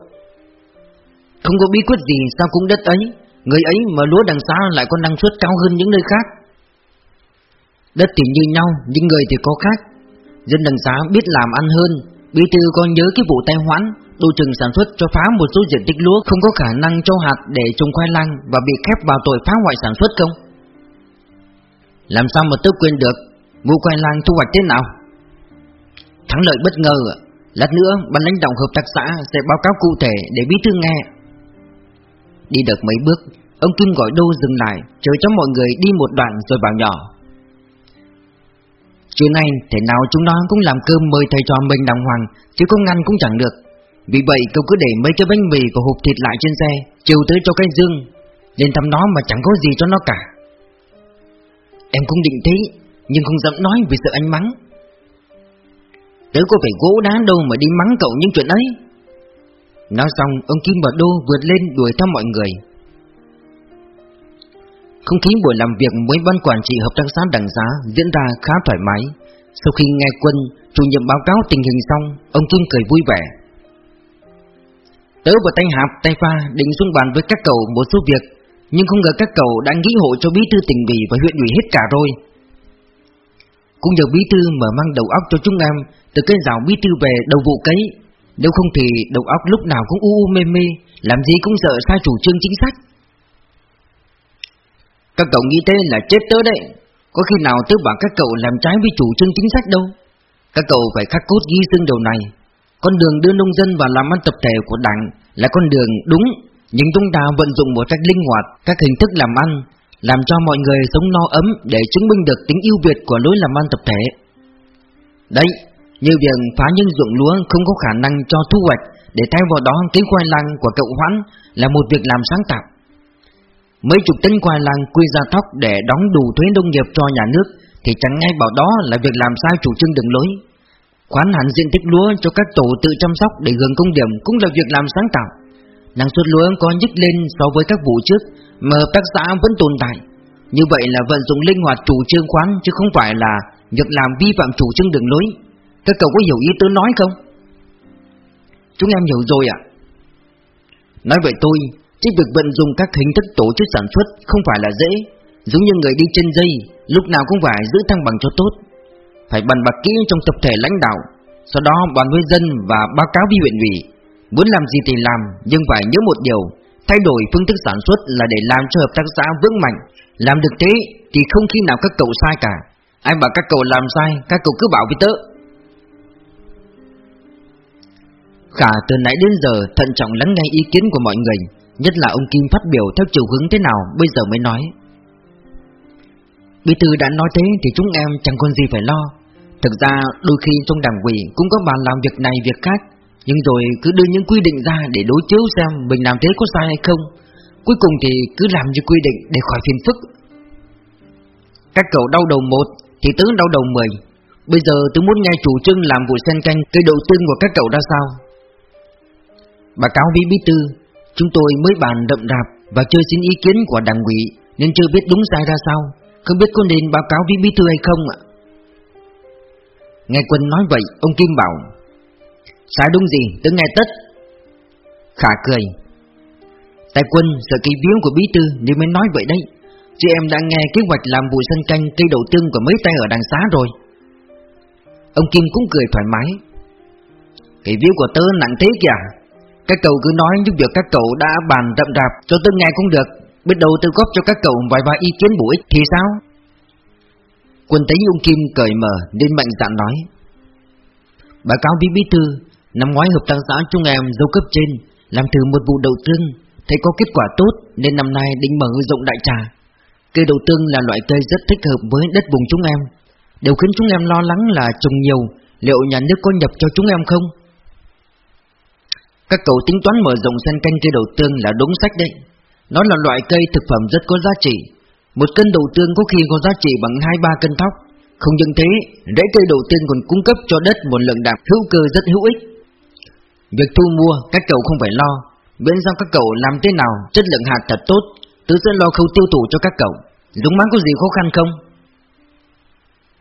Không có bí quyết gì, sao cũng đất ấy? Người ấy mà lúa đằng xa lại có năng suất cao hơn những nơi khác. Đất thì như nhau, Nhưng người thì có khác. Dân đằng xa biết làm ăn hơn Bí thư có nhớ cái vụ tai hoãn đô chừng sản xuất cho phá một số diện tích lúa Không có khả năng cho hạt để trồng khoai lang Và bị khép vào tội phá hoại sản xuất không? Làm sao mà tôi quên được? Vụ khoai lang thu hoạch thế nào? Thắng lợi bất ngờ. Lát nữa, ban lãnh đạo hợp tác xã Sẽ báo cáo cụ thể để bí thư nghe. Đi được mấy bước, Ông Kim gọi đô dừng lại, Chờ cho mọi người đi một đoạn rồi bảo nhỏ. Trưa nay thế nào chúng nó cũng làm cơm mời thầy trò mình đàng hoàng, Chứ không ngăn cũng chẳng được. Vì vậy cậu cứ để mấy cái bánh mì và hộp thịt lại trên xe, Chiều tới cho cái dương, Lên thăm nó mà chẳng có gì cho nó cả. Em cũng định thế, Nhưng không dám nói vì sợ anh mắng. Tớ có phải gỗ đá đâu mà đi mắng cậu những chuyện ấy. Nói xong, ông Kim và Đô vượt lên đuổi theo mọi người không khí buổi làm việc với ban quản trị hợp tác xã đằng giá diễn ra khá thoải mái. Sau khi nghe quân, chủ nhiệm báo cáo tình hình xong, ông Kim cười vui vẻ. Tớ và tay hạp, tay pha định xuống bàn với các cậu một số việc, nhưng không ngờ các cậu đã nghĩ hộ cho bí thư tỉnh ủy và huyện ủy hết cả rồi. Cũng nhờ bí thư mở mang đầu óc cho chúng em, từ cái rào bí thư về đầu vụ cấy. Nếu không thì đầu óc lúc nào cũng u u mê mê, làm gì cũng sợ sai chủ trương chính sách. Các cậu nghĩ thế là chết tớ đấy. Có khi nào tớ bảo các cậu làm trái với chủ trương chính sách đâu? Các cậu phải khắc cốt ghi xương đầu này. Con đường đưa nông dân vào làm ăn tập thể của đảng Là con đường đúng, Nhưng chúng ta vận dụng một cách linh hoạt, Các hình thức làm ăn, Làm cho mọi người sống no ấm Để chứng minh được tính ưu việt của lối làm ăn tập thể. Đấy, Như việc phá những ruộng lúa không có khả năng cho thu hoạch Để thay vào đó cấy khoai lang của cậu Hoãn Là một việc làm sáng tạo. Mấy chục tấn khoai lang quy ra thóc để đóng đủ thuế nông nghiệp cho nhà nước, Thì chẳng ngay bảo đó là việc làm sai chủ trương đường lối. Khoán hẳn diện tích lúa cho các tổ tự chăm sóc để hưởng công điểm cũng là việc làm sáng tạo. Năng suất lúa có nhích lên so với các vụ trước, Mà hợp tác xã vẫn tồn tại. Như vậy là vận dụng linh hoạt chủ trương khoán chứ không phải là việc làm vi phạm chủ trương đường lối. Các cậu có hiểu ý tôi nói không? Chúng em hiểu rồi ạ. Nói vậy tôi Chứ việc vận dụng các hình thức tổ chức sản xuất không phải là dễ. Giống như người đi trên dây, Lúc nào cũng phải giữ thăng bằng cho tốt. Phải bàn bạc kỹ trong tập thể lãnh đạo. Sau đó bàn với dân và báo cáo với huyện ủy. Muốn làm gì thì làm, Nhưng phải nhớ một điều. Thay đổi phương thức sản xuất là để làm cho hợp tác xã vững mạnh. Làm được thế thì không khi nào các cậu sai cả. Ai bảo các cậu làm sai, Các cậu cứ bảo với tớ. Khả từ nãy đến giờ thận trọng lắng nghe ý kiến của mọi người. Nhất là ông Kim phát biểu theo chiều hướng thế nào Bây giờ mới nói. Bí thư đã nói thế thì chúng em chẳng còn gì phải lo. Thực ra đôi khi trong đảng ủy Cũng có bàn làm việc này việc khác. Nhưng rồi cứ đưa những quy định ra để đối chiếu xem mình làm thế có sai hay không. Cuối cùng thì cứ làm như quy định để khỏi phiền phức. Các cậu đau đầu một thì tớ đau đầu mười. Bây giờ tôi muốn nghe chủ trương làm vụ sen canh cây đầu tiên của các cậu ra sao? Bà cáo với bí thư. Chúng tôi mới bàn đậm đạp và chưa xin ý kiến của đảng ủy, Nên chưa biết đúng sai ra sao. Không biết có nên báo cáo với bí thư hay không ạ? Nghe quân nói vậy, Ông Kim bảo, Sai đúng gì, tôi nghe tất. Khả cười, Tại quân sợ kỳ biếu của bí thư Nên mới nói vậy đấy. Chứ em đã nghe kế hoạch làm vụ sân canh cây đầu tương của mấy tay ở đằng xá rồi. Ông Kim cũng cười thoải mái Cái view của tớ nặng thế kìa. Các cậu cứ nói những việc các cậu đã bàn rậm rạp cho tôi nghe cũng được. Biết đâu tôi góp cho các cậu vài vài ý kiến bổ ích thì sao? Quân thấy ông Kim cởi mở nên mạnh dạn nói. Báo cáo với bí thư, Năm ngoái hợp tác xã chúng em dâu cấp trên, Làm thử một vụ đầu tương, Thấy có kết quả tốt Nên năm nay định mở rộng đại trà. Cây đầu tương là loại cây rất thích hợp với đất vùng chúng em. Điều khiến chúng em lo lắng là trồng nhiều, Liệu nhà nước có nhập cho chúng em không? Các cậu tính toán mở rộng sân canh cây đầu tương là đúng sách đấy. Nó là loại cây thực phẩm rất có giá trị. Một cân đầu tương có khi có giá trị bằng 2-3 cân thóc. Không những thế, rễ cây đầu tương còn cung cấp cho đất một lượng đạm hữu cơ rất hữu ích. Việc thu mua, các cậu không phải lo. Miễn sao các cậu làm thế nào, chất lượng hạt thật tốt Tớ sẽ lo khâu tiêu thụ cho các cậu. Dũng bán có gì khó khăn không?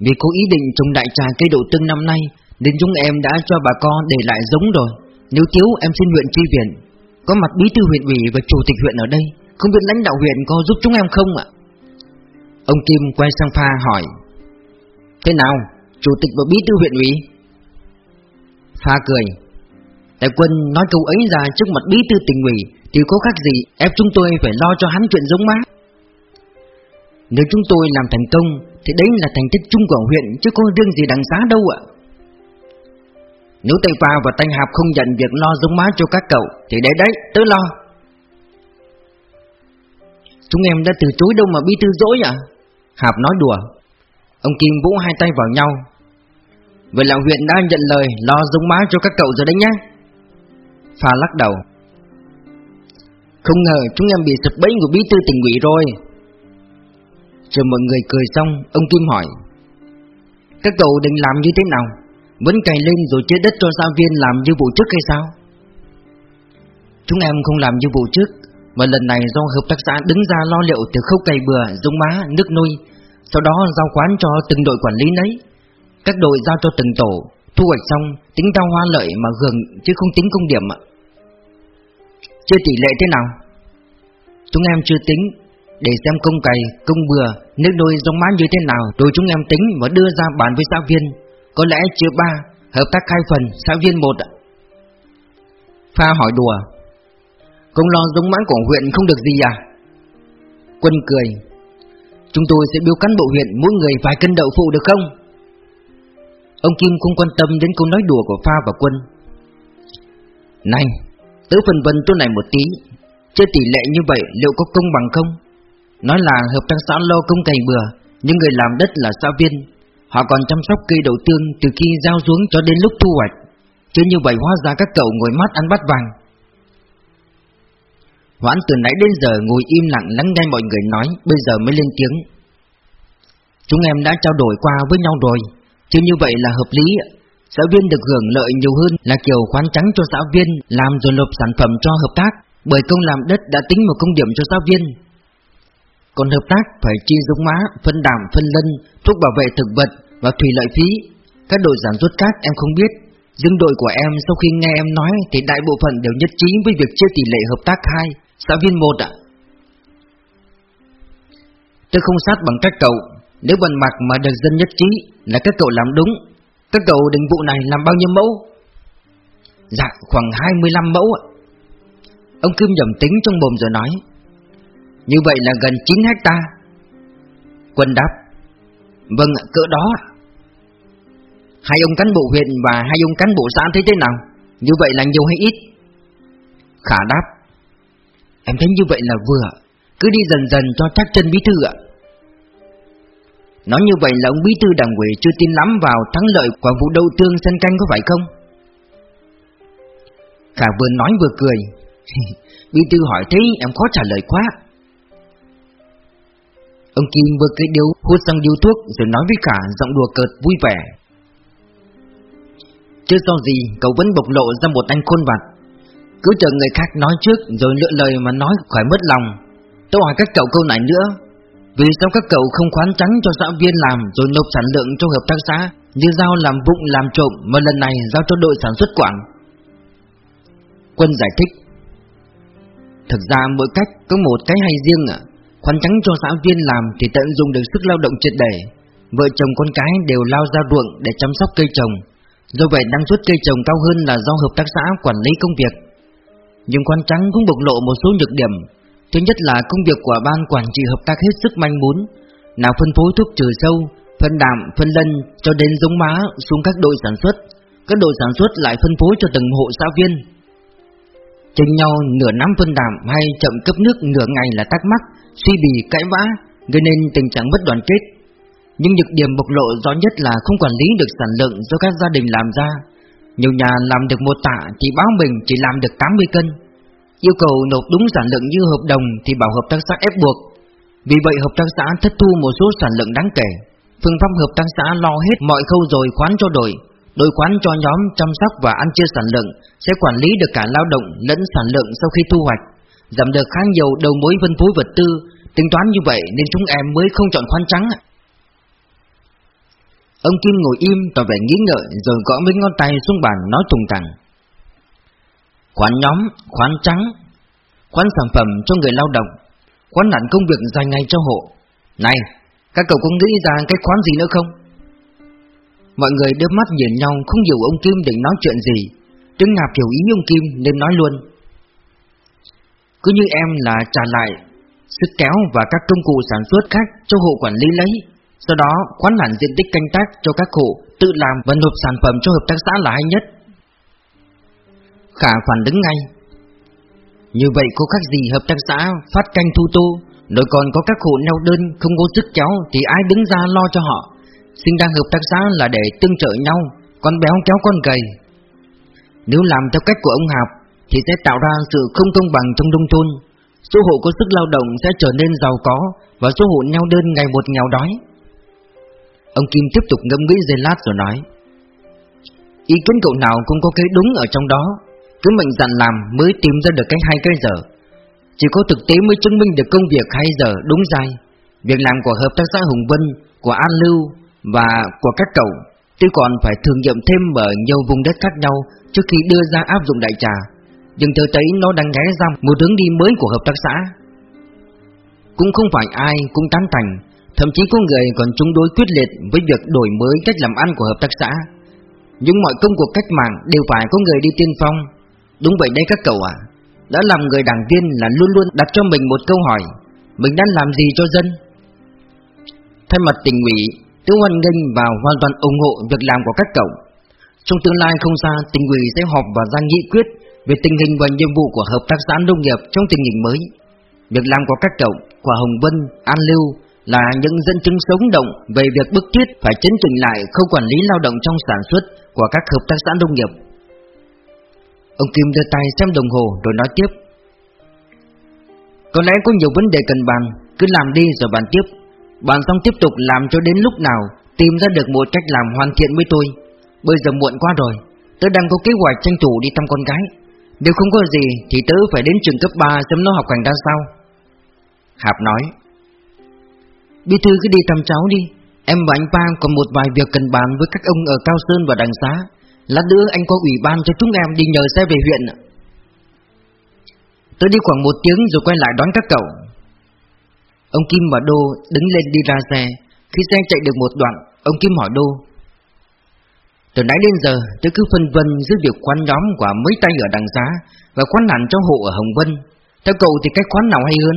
Vì có ý định trồng đại trà cây đậu tương năm nay Nên chúng em đã cho bà con để lại giống rồi. Nếu thiếu em xin huyện tri viện, Có mặt bí thư huyện ủy và chủ tịch huyện ở đây, Không biết lãnh đạo huyện có giúp chúng em không ạ? Ông Kim quay sang pha hỏi, Thế nào, Chủ tịch và bí thư huyện ủy? Pha cười, Đại quân nói câu ấy ra trước mặt bí thư tỉnh ủy Thì có khác gì ép chúng tôi phải lo cho hắn chuyện giống má? Nếu chúng tôi làm thành công Thì đấy là thành tích chung của huyện Chứ có riêng gì đáng giá đâu ạ. Nếu Tây Pha và Tây Hạp không nhận việc lo giống má cho các cậu Thì để đấy, tớ lo. Chúng em đã từ chối đâu mà bí thư dỗi à Hạp nói đùa. Ông Kim vũ hai tay vào nhau. Vậy là huyện đã nhận lời lo giống má cho các cậu rồi đấy nhé Pha lắc đầu. Không ngờ chúng em bị sập bẫy của bí thư tỉnh ủy rồi. Chờ mọi người cười xong Ông Kim hỏi. Các cậu định làm như thế nào? Vẫn cày lên rồi chia đất cho giáo viên làm như vụ trước hay sao? Chúng em không làm như vụ trước Mà lần này do hợp tác xã đứng ra lo liệu từ khâu cày bừa, giống má, nước nuôi. Sau đó giao quán cho từng đội quản lý đấy Các đội giao cho từng tổ Thu hoạch xong tính tao hoa lợi mà hưởng chứ không tính công điểm ạ. Chưa tỷ lệ thế nào? Chúng em chưa tính Để xem công cày, công bừa, nước nuôi giống má như thế nào Rồi chúng em tính và đưa ra bàn với giáo viên. Có lẽ chưa ba Hợp tác hai phần, xã viên một ạ. Pha hỏi đùa. Công lo giống mãn của huyện không được gì à? Quân cười. Chúng tôi sẽ biếu cán bộ huyện mỗi người vài cân đậu phụ được không? Ông Kim không quan tâm đến câu nói đùa của Pha và Quân. Này, tớ phần vân chỗ này một tí. Chơi tỷ lệ như vậy liệu có công bằng không? Nói là hợp tác xã lo công cày bừa Nhưng người làm đất là xã viên. Họ còn chăm sóc cây đậu tương từ khi giao xuống cho đến lúc thu hoạch. Chứ như vậy hóa ra các cậu ngồi mắt ăn bát vàng. Hoãn từ nãy đến giờ ngồi im lặng lắng nghe mọi người nói, Bây giờ mới lên tiếng. Chúng em đã trao đổi qua với nhau rồi. Chứ như vậy là hợp lý. Giáo viên được hưởng lợi nhiều hơn là kiểu khoán trắng cho giáo viên, Làm rồi nộp sản phẩm cho hợp tác. Bởi công làm đất đã tính một công điểm cho giáo viên. Còn hợp tác phải chi giống má, phân đảm, phân lân, thuốc bảo vệ thực vật và thủy lợi phí. Các đội sản xuất cát em không biết. Nhưng đội của em sau khi nghe em nói Thì đại bộ phận đều nhất trí với việc chia tỷ lệ hợp tác 2 xã viên 1 ạ. Tôi không sát bằng các cậu. Nếu bằng mặt mà được dân nhất trí Là các cậu làm đúng. Các cậu định vụ này làm bao nhiêu mẫu? Dạ khoảng 25 mẫu ạ. Ông Kim nhầm tính trong mồm rồi nói. Như vậy là gần 9 hecta Quân đáp Vâng ạ, cỡ đó Hai ông cán bộ huyện và hai ông cán bộ xã thấy thế nào? Như vậy là nhiều hay ít? Khả đáp Em thấy như vậy là vừa Cứ đi dần dần cho chắc chân bí thư ạ Nói như vậy là ông bí thư đảng ủy chưa tin lắm vào thắng lợi của vụ đầu tương sân canh có phải không? Khả vừa nói vừa cười. (laughs) Bí thư hỏi thế em khó trả lời quá. Ông Kim vừa cái điếu, hút xong điếu thuốc, rồi nói với Khả giọng đùa cợt vui vẻ. Chứ do gì, cậu vẫn bộc lộ ra một anh khôn vặt. Cứ chờ người khác nói trước, rồi lựa lời mà nói khỏi mất lòng. Tôi hỏi các cậu câu này nữa. Vì sao các cậu không khoán trắng cho xã viên làm, rồi nộp sản lượng cho hợp tác xã, Như giao làm vụng làm trộm, mà lần này giao cho đội sản xuất quản Quân giải thích. Thực ra mỗi cách có một cái hay riêng ạ. Khoán trắng cho xã viên làm thì tận dụng được sức lao động triệt để. Vợ chồng con cái đều lao ra ruộng để chăm sóc cây trồng. Do vậy năng suất cây trồng cao hơn là do hợp tác xã quản lý công việc. Nhưng quan trắng cũng bộc lộ một số nhược điểm. Thứ nhất là công việc của ban quản trị hợp tác hết sức manh muốn Nào phân phối thuốc trừ sâu, phân đạm, phân lân cho đến giống má xuống các đội sản xuất. Các đội sản xuất lại phân phối cho từng hộ xã viên. Chênh nhau nửa năm phân đạm hay chậm cấp nước nửa ngày là tác mắc, suy bì, cãi vã Gây nên tình trạng bất đoàn kết. Nhưng nhược điểm bộc lộ rõ nhất là không quản lý được sản lượng do các gia đình làm ra. Nhiều nhà làm được một tạ thì báo mình chỉ làm được 80 cân. Yêu cầu nộp đúng sản lượng như hợp đồng thì bảo hợp tác xã ép buộc. Vì vậy hợp tác xã thất thu một số sản lượng đáng kể. Phương pháp hợp tác xã lo hết mọi khâu rồi khoán cho đội Đội khoán cho nhóm chăm sóc và ăn chia sản lượng Sẽ quản lý được cả lao động lẫn sản lượng sau khi thu hoạch Giảm được khá nhiều đầu mối phân phối vật tư Tính toán như vậy nên chúng em mới không chọn khoán trắng Ông Kim ngồi im tỏ vẻ nghĩ ngợi rồi gõ mấy ngón tay xuống bàn nói thùng thẳng. Khoán nhóm, khoán trắng, khoán sản phẩm cho người lao động, khoán nạn công việc dài ngày cho hộ. Này, các cậu có nghĩ ra cái khoán gì nữa không? Mọi người đưa mắt nhìn nhau không hiểu ông Kim định nói chuyện gì. Tướng Ngạp hiểu ý ông Kim nên nói luôn. Cứ như em là trả lại sức kéo và các công cụ sản xuất khác cho hộ quản lý lấy sau đó khoán hẳn diện tích canh tác cho các hộ tự làm và nộp sản phẩm cho hợp tác xã là hay nhất. Khả phản đứng ngay. Như vậy có khác gì hợp tác xã phát canh thu tô, rồi còn có các hộ neo đơn không có sức kéo thì ai đứng ra lo cho họ. Sinh ra hợp tác xã là để tương trợ nhau, con béo kéo con gầy. Nếu làm theo cách của ông Hạp thì sẽ tạo ra sự không công bằng trong nông thôn. Số hộ có sức lao động sẽ trở nên giàu có và số hộ neo đơn ngày một nghèo đói. Ông Kim tiếp tục ngâm nghĩ giây lát rồi nói Ý kiến cậu nào cũng có cái đúng ở trong đó Cứ mệnh dặn làm mới tìm ra được cái hay cái dở Chỉ có thực tế mới chứng minh được công việc hay dở đúng dài. Việc làm của Hợp tác xã Hùng Vân, của An Lưu và của các cậu Tôi còn phải thử nghiệm thêm ở nhiều vùng đất khác nhau trước khi đưa ra áp dụng đại trà. Nhưng tôi thấy nó đang ghé ra một hướng đi mới của hợp tác xã. Cũng không phải ai cũng tán thành, Thậm chí có người còn chống đối quyết liệt với việc đổi mới cách làm ăn của hợp tác xã. Nhưng mọi công cuộc cách mạng đều phải có người đi tiên phong. Đúng vậy đấy các cậu à Đã làm người đảng viên là luôn luôn đặt cho mình một câu hỏi, Mình đang làm gì cho dân? Thay mặt tỉnh ủy Tôi hoan nghênh và hoàn toàn ủng hộ việc làm của các cậu Trong tương lai không xa tỉnh ủy sẽ họp và ra nghị quyết Về tình hình và nhiệm vụ của hợp tác xã nông nghiệp trong tình hình mới Việc làm của các cậu, của Hồng Vân, An Lưu là những dân chứng sống động về việc bức thiết phải chấn chỉnh lại khâu quản lý lao động trong sản xuất của các hợp tác xã nông nghiệp. Ông Kim đưa tay xem đồng hồ rồi nói tiếp. Có lẽ có nhiều vấn đề cần bàn, cứ làm đi rồi bàn tiếp. Bàn xong tiếp tục làm cho đến lúc nào tìm ra được một cách làm hoàn thiện với tôi. Bây giờ muộn quá rồi, tớ đang có kế hoạch tranh thủ đi thăm con gái. Nếu không có gì thì tớ phải đến trường cấp 3 xem nó học hành ra sao. Hạp nói. Bí thư cứ đi thăm cháu đi Em và anh ba còn một vài việc cần bàn với các ông ở Cao Sơn và Đằng Xá Lát nữa anh có ủy ban cho chúng em đi nhờ xe về huyện Tớ đi khoảng một tiếng rồi quay lại đón các cậu Ông Kim và Đô đứng lên đi ra xe. Khi xe chạy được một đoạn, Ông Kim hỏi Đô. Từ nãy đến giờ, tôi cứ phân vân giữa việc khoán nhóm của mấy tay ở Đằng giá Và khoán hẳn cho hộ ở Hồng Vân. Theo cậu thì cách khoán nào hay hơn?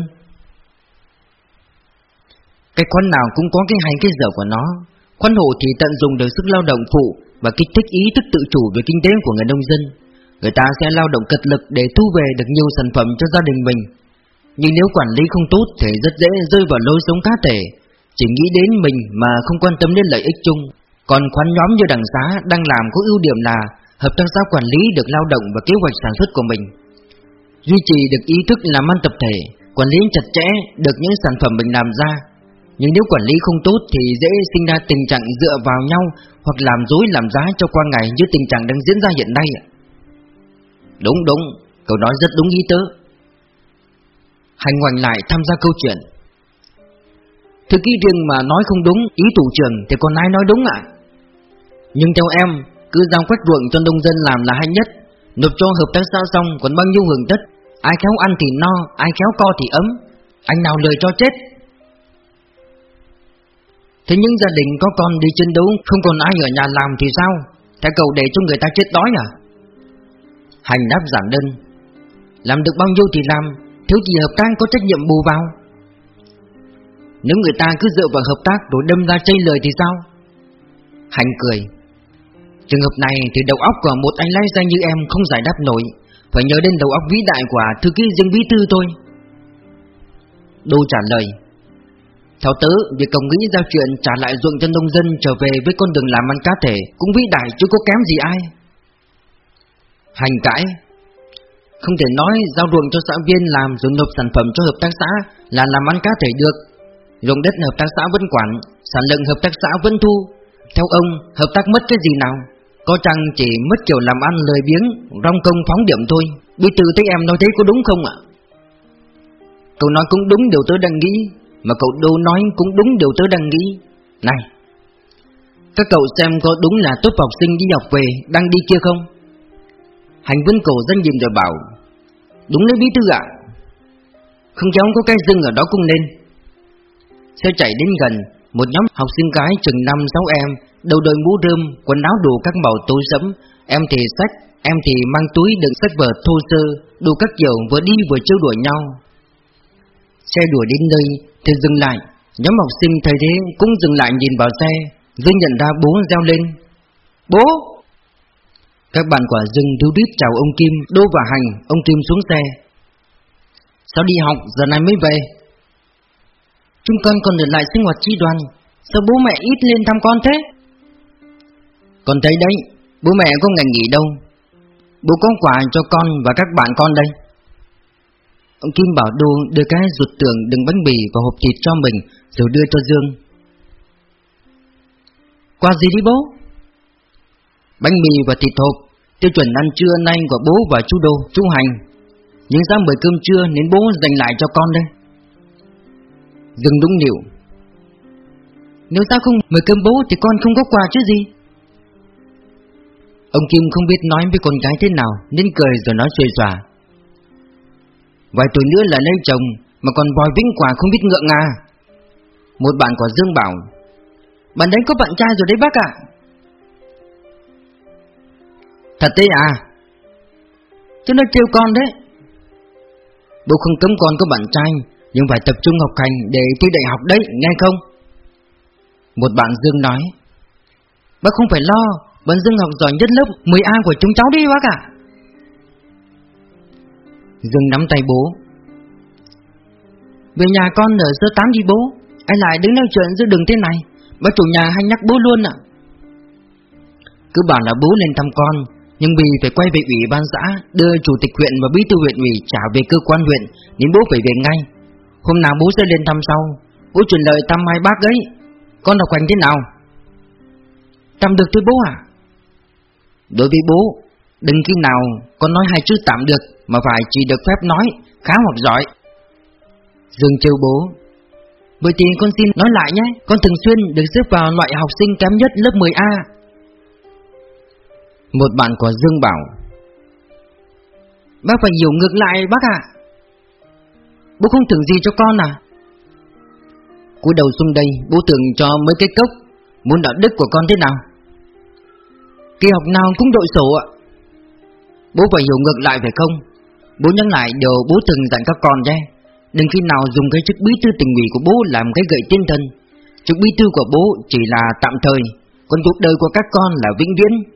Cái khoán nào cũng có cái hay cái dở của nó. Khoán hộ thì tận dụng được sức lao động phụ Và kích thích ý thức tự chủ về kinh tế của người nông dân. Người ta sẽ lao động cật lực để thu về được nhiều sản phẩm cho gia đình mình. Nhưng nếu quản lý không tốt thì rất dễ rơi vào lối sống cá thể Chỉ nghĩ đến mình mà không quan tâm đến lợi ích chung Còn khoán nhóm như đằng xá đang làm có ưu điểm là hợp tác xã quản lý được lao động và kế hoạch sản xuất của mình. Duy trì được ý thức làm ăn tập thể, quản lý chặt chẽ được những sản phẩm mình làm ra. Nhưng nếu quản lý không tốt thì dễ sinh ra tình trạng dựa vào nhau hoặc làm dối làm giá cho qua ngày như tình trạng đang diễn ra hiện nay. Đúng đúng, cậu nói rất đúng ý tớ. Hành hoành lại tham gia câu chuyện. Thư ký riêng mà nói không đúng ý thủ trưởng thì còn ai nói đúng ạ? Nhưng theo em, cứ giao quách ruộng cho nông dân làm là hay nhất. Nộp cho hợp tác xã xong còn bao nhiêu hưởng tất Ai khéo ăn thì no, ai khéo co thì ấm. Anh nào lời cho chết? Thế những gia đình có con đi chiến đấu Không còn ai ở nhà làm thì sao? Thế cầu để cho người ta chết đói à? Hành đáp giản đơn. Làm được bao nhiêu thì làm Thiếu gì hợp tác có trách nhiệm bù vào? Nếu người ta cứ dựa vào hợp tác Rồi đâm ra chây lời thì sao? Hành cười. Trường hợp này thì đầu óc của một anh lái xe như em không giải đáp nổi. Phải nhớ đến đầu óc vĩ đại của thư ký riêng bí thư thôi. Đô trả lời. Theo tớ, việc công nghĩ giao chuyện trả lại ruộng cho nông dân trở về với con đường làm ăn cá thể Cũng vĩ đại chứ có kém gì ai. Hành cãi. Không thể nói giao ruộng cho xã viên làm rồi nộp sản phẩm cho hợp tác xã là làm ăn cá thể được. Ruộng đất hợp tác xã vẫn quản, sản lượng hợp tác xã vẫn thu. Theo ông, hợp tác mất cái gì nào? Có chăng chỉ mất kiểu làm ăn lời biếng Rong công phóng điểm thôi? Bí thư thấy em nói thế có đúng không ạ? Cậu nói cũng đúng điều tôi đang nghĩ. Mà cậu đâu nói cũng đúng điều tôi đang nghĩ. Này Các cậu xem có đúng là tốt học sinh đi học về Đang đi kia không? Hành vân cổ dân nhìn rồi bảo Đúng đấy bí thư ạ Không khéo có cái rừng ở đó cũng nên Xe chạy đến gần Một nhóm học sinh gái chừng 5-6 em đầu đội mũ rơm, quần áo đủ các màu tối sẫm, em thì sách, em thì mang túi đựng sách vở thô sơ, đủ các kiểu vừa đi vừa trêu đuổi nhau. Xe đuổi đến nơi thì dừng lại, nhóm học sinh thấy thế cũng dừng lại nhìn vào xe, Dương nhận ra bố reo lên. Bố! Các bạn quả Dương thiếu đít chào ông Kim, đô và hành, ông Kim xuống xe. Sao đi học, giờ này mới về? Chúng con còn được lại sinh hoạt chi đoàn, sao bố mẹ ít lên thăm con thế? Con thấy đấy, bố mẹ có ngày nghỉ đâu Bố có quà cho con và các bạn con đây Ông Kim bảo Đô đưa cái ruột tưởng đựng bánh mì và hộp thịt cho mình Rồi đưa cho Dương Quà gì đi bố? Bánh mì và thịt hộp Tiêu chuẩn ăn trưa nay của bố và chú Đô, chú Hành. Những sáng bữa cơm trưa nên bố dành lại cho con đây. Dương đúng liệu Nếu ta không mời cơm bố thì con không có quà chứ gì. Ông Kim không biết nói với con gái thế nào Nên cười rồi nói xuề xòa. Vài tuổi nữa là lấy chồng Mà còn vòi vĩnh quả không biết ngượng à Một bạn của Dương bảo. Bạn đấy có bạn trai rồi đấy bác ạ. Thật đấy à? Chứ nó trêu con đấy. Bố không cấm con có bạn trai Nhưng phải tập trung học hành để thi đại học đấy, nghe không? Một bạn Dương nói Bác không phải lo bạn Dương học giỏi nhất lớp 10A của chúng cháu đi bác ạ. Dương nắm tay bố Về nhà con ở sơ tám đi bố Anh lại đứng nói chuyện giữa đường thế này Bác chủ nhà hay nhắc bố luôn ạ. Cứ bảo là bố lên thăm con nhưng vì phải quay về ủy ban xã Đưa chủ tịch huyện và bí thư huyện ủy trả về cơ quan huyện Nên bố phải về ngay Hôm nào bố sẽ lên thăm sau Bố truyền lời thăm hai bác ấy Con học hành thế nào Thăm được tôi bố à Đối với bố, đừng khi nào con nói hai chữ tạm được mà phải chỉ được phép nói khá hoặc giỏi. Dương trêu bố. Bởi thì con xin nói lại nhé, con thường xuyên được xếp vào loại học sinh kém nhất lớp 10A. Một bạn của Dương bảo. Bác phải hiểu ngược lại, bác ạ. Bố không tưởng gì cho con à? Cúi đầu xuống đây, Bố tưởng cho mấy cái cốc, Muốn đạo đức của con thế nào? Kỳ học nào cũng đội sổ ạ. Bố phải hiểu ngược lại phải không? Bố nhắc lại điều bố từng dặn các con nhé. Đừng khi nào dùng cái chức bí thư tình ủy của bố làm cái gậy tiên thân Chức bí thư của bố chỉ là tạm thời, Còn cuộc đời của các con là vĩnh viễn.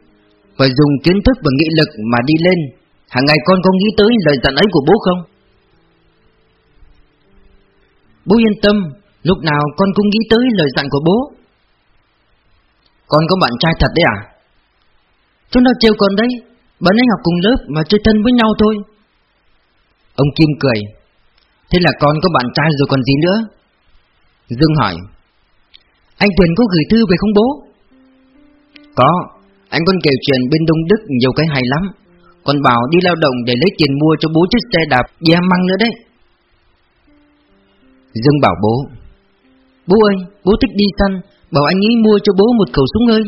Phải dùng kiến thức và nghị lực mà đi lên. Hàng ngày con có nghĩ tới lời dặn ấy của bố không? Bố yên tâm, Lúc nào con cũng nghĩ tới lời dặn của bố. Con có bạn trai thật đấy à? Chúng nó trêu con đấy Bọn ấy học cùng lớp mà chơi thân với nhau thôi. Ông Kim cười. Thế là con có bạn trai rồi còn gì nữa? Dương hỏi. Anh Tuyền có gửi thư về không bố? Có. Anh còn kể chuyện bên Đông Đức nhiều cái hay lắm. Còn bảo đi lao động để lấy tiền mua cho bố chiếc xe đạp da măng nữa đấy. Dương bảo bố Bố ơi, bố thích đi săn Bảo anh ấy mua cho bố một khẩu súng ơi.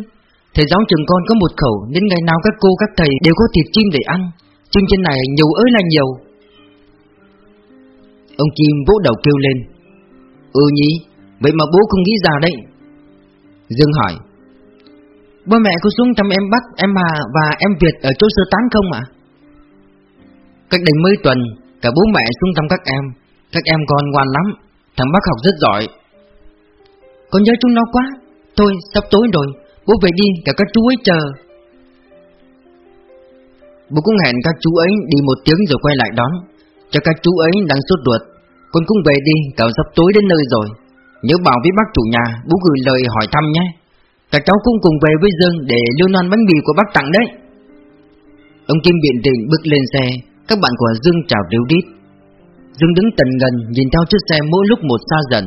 Thầy giáo trường con có một khẩu Nên ngày nào các cô các thầy đều có thịt chim để ăn. Chim trên này nhiều ơi là nhiều. Ông Kim vỗ đầu kêu lên Ừ nhỉ Vậy mà bố không nghĩ ra đấy. Dương hỏi Bố mẹ có xuống thăm em Bắc, em Hà và em Việt ở chỗ sơ tán không ạ? Cách đây mấy tuần Cả bố mẹ xuống thăm các em. Các em còn ngoan lắm Thằng Bắc học rất giỏi. Con nhớ chúng nó quá. Thôi sắp tối rồi Bố về đi cả các chú ấy chờ. Bố cũng hẹn các chú ấy đi một tiếng rồi quay lại đón. Cho các chú ấy đang sốt ruột Con cũng về đi, cả sắp tối đến nơi rồi. Nhớ bảo với bác chủ nhà Bố gửi lời hỏi thăm nhé. Các cháu cũng cùng về với Dương Để lưu non bánh mì của bác tặng đấy. Ông Kim biện định bước lên xe, Các bạn của Dương chào ríu đít. Dương đứng tần gần nhìn theo chiếc xe mỗi lúc một xa dần.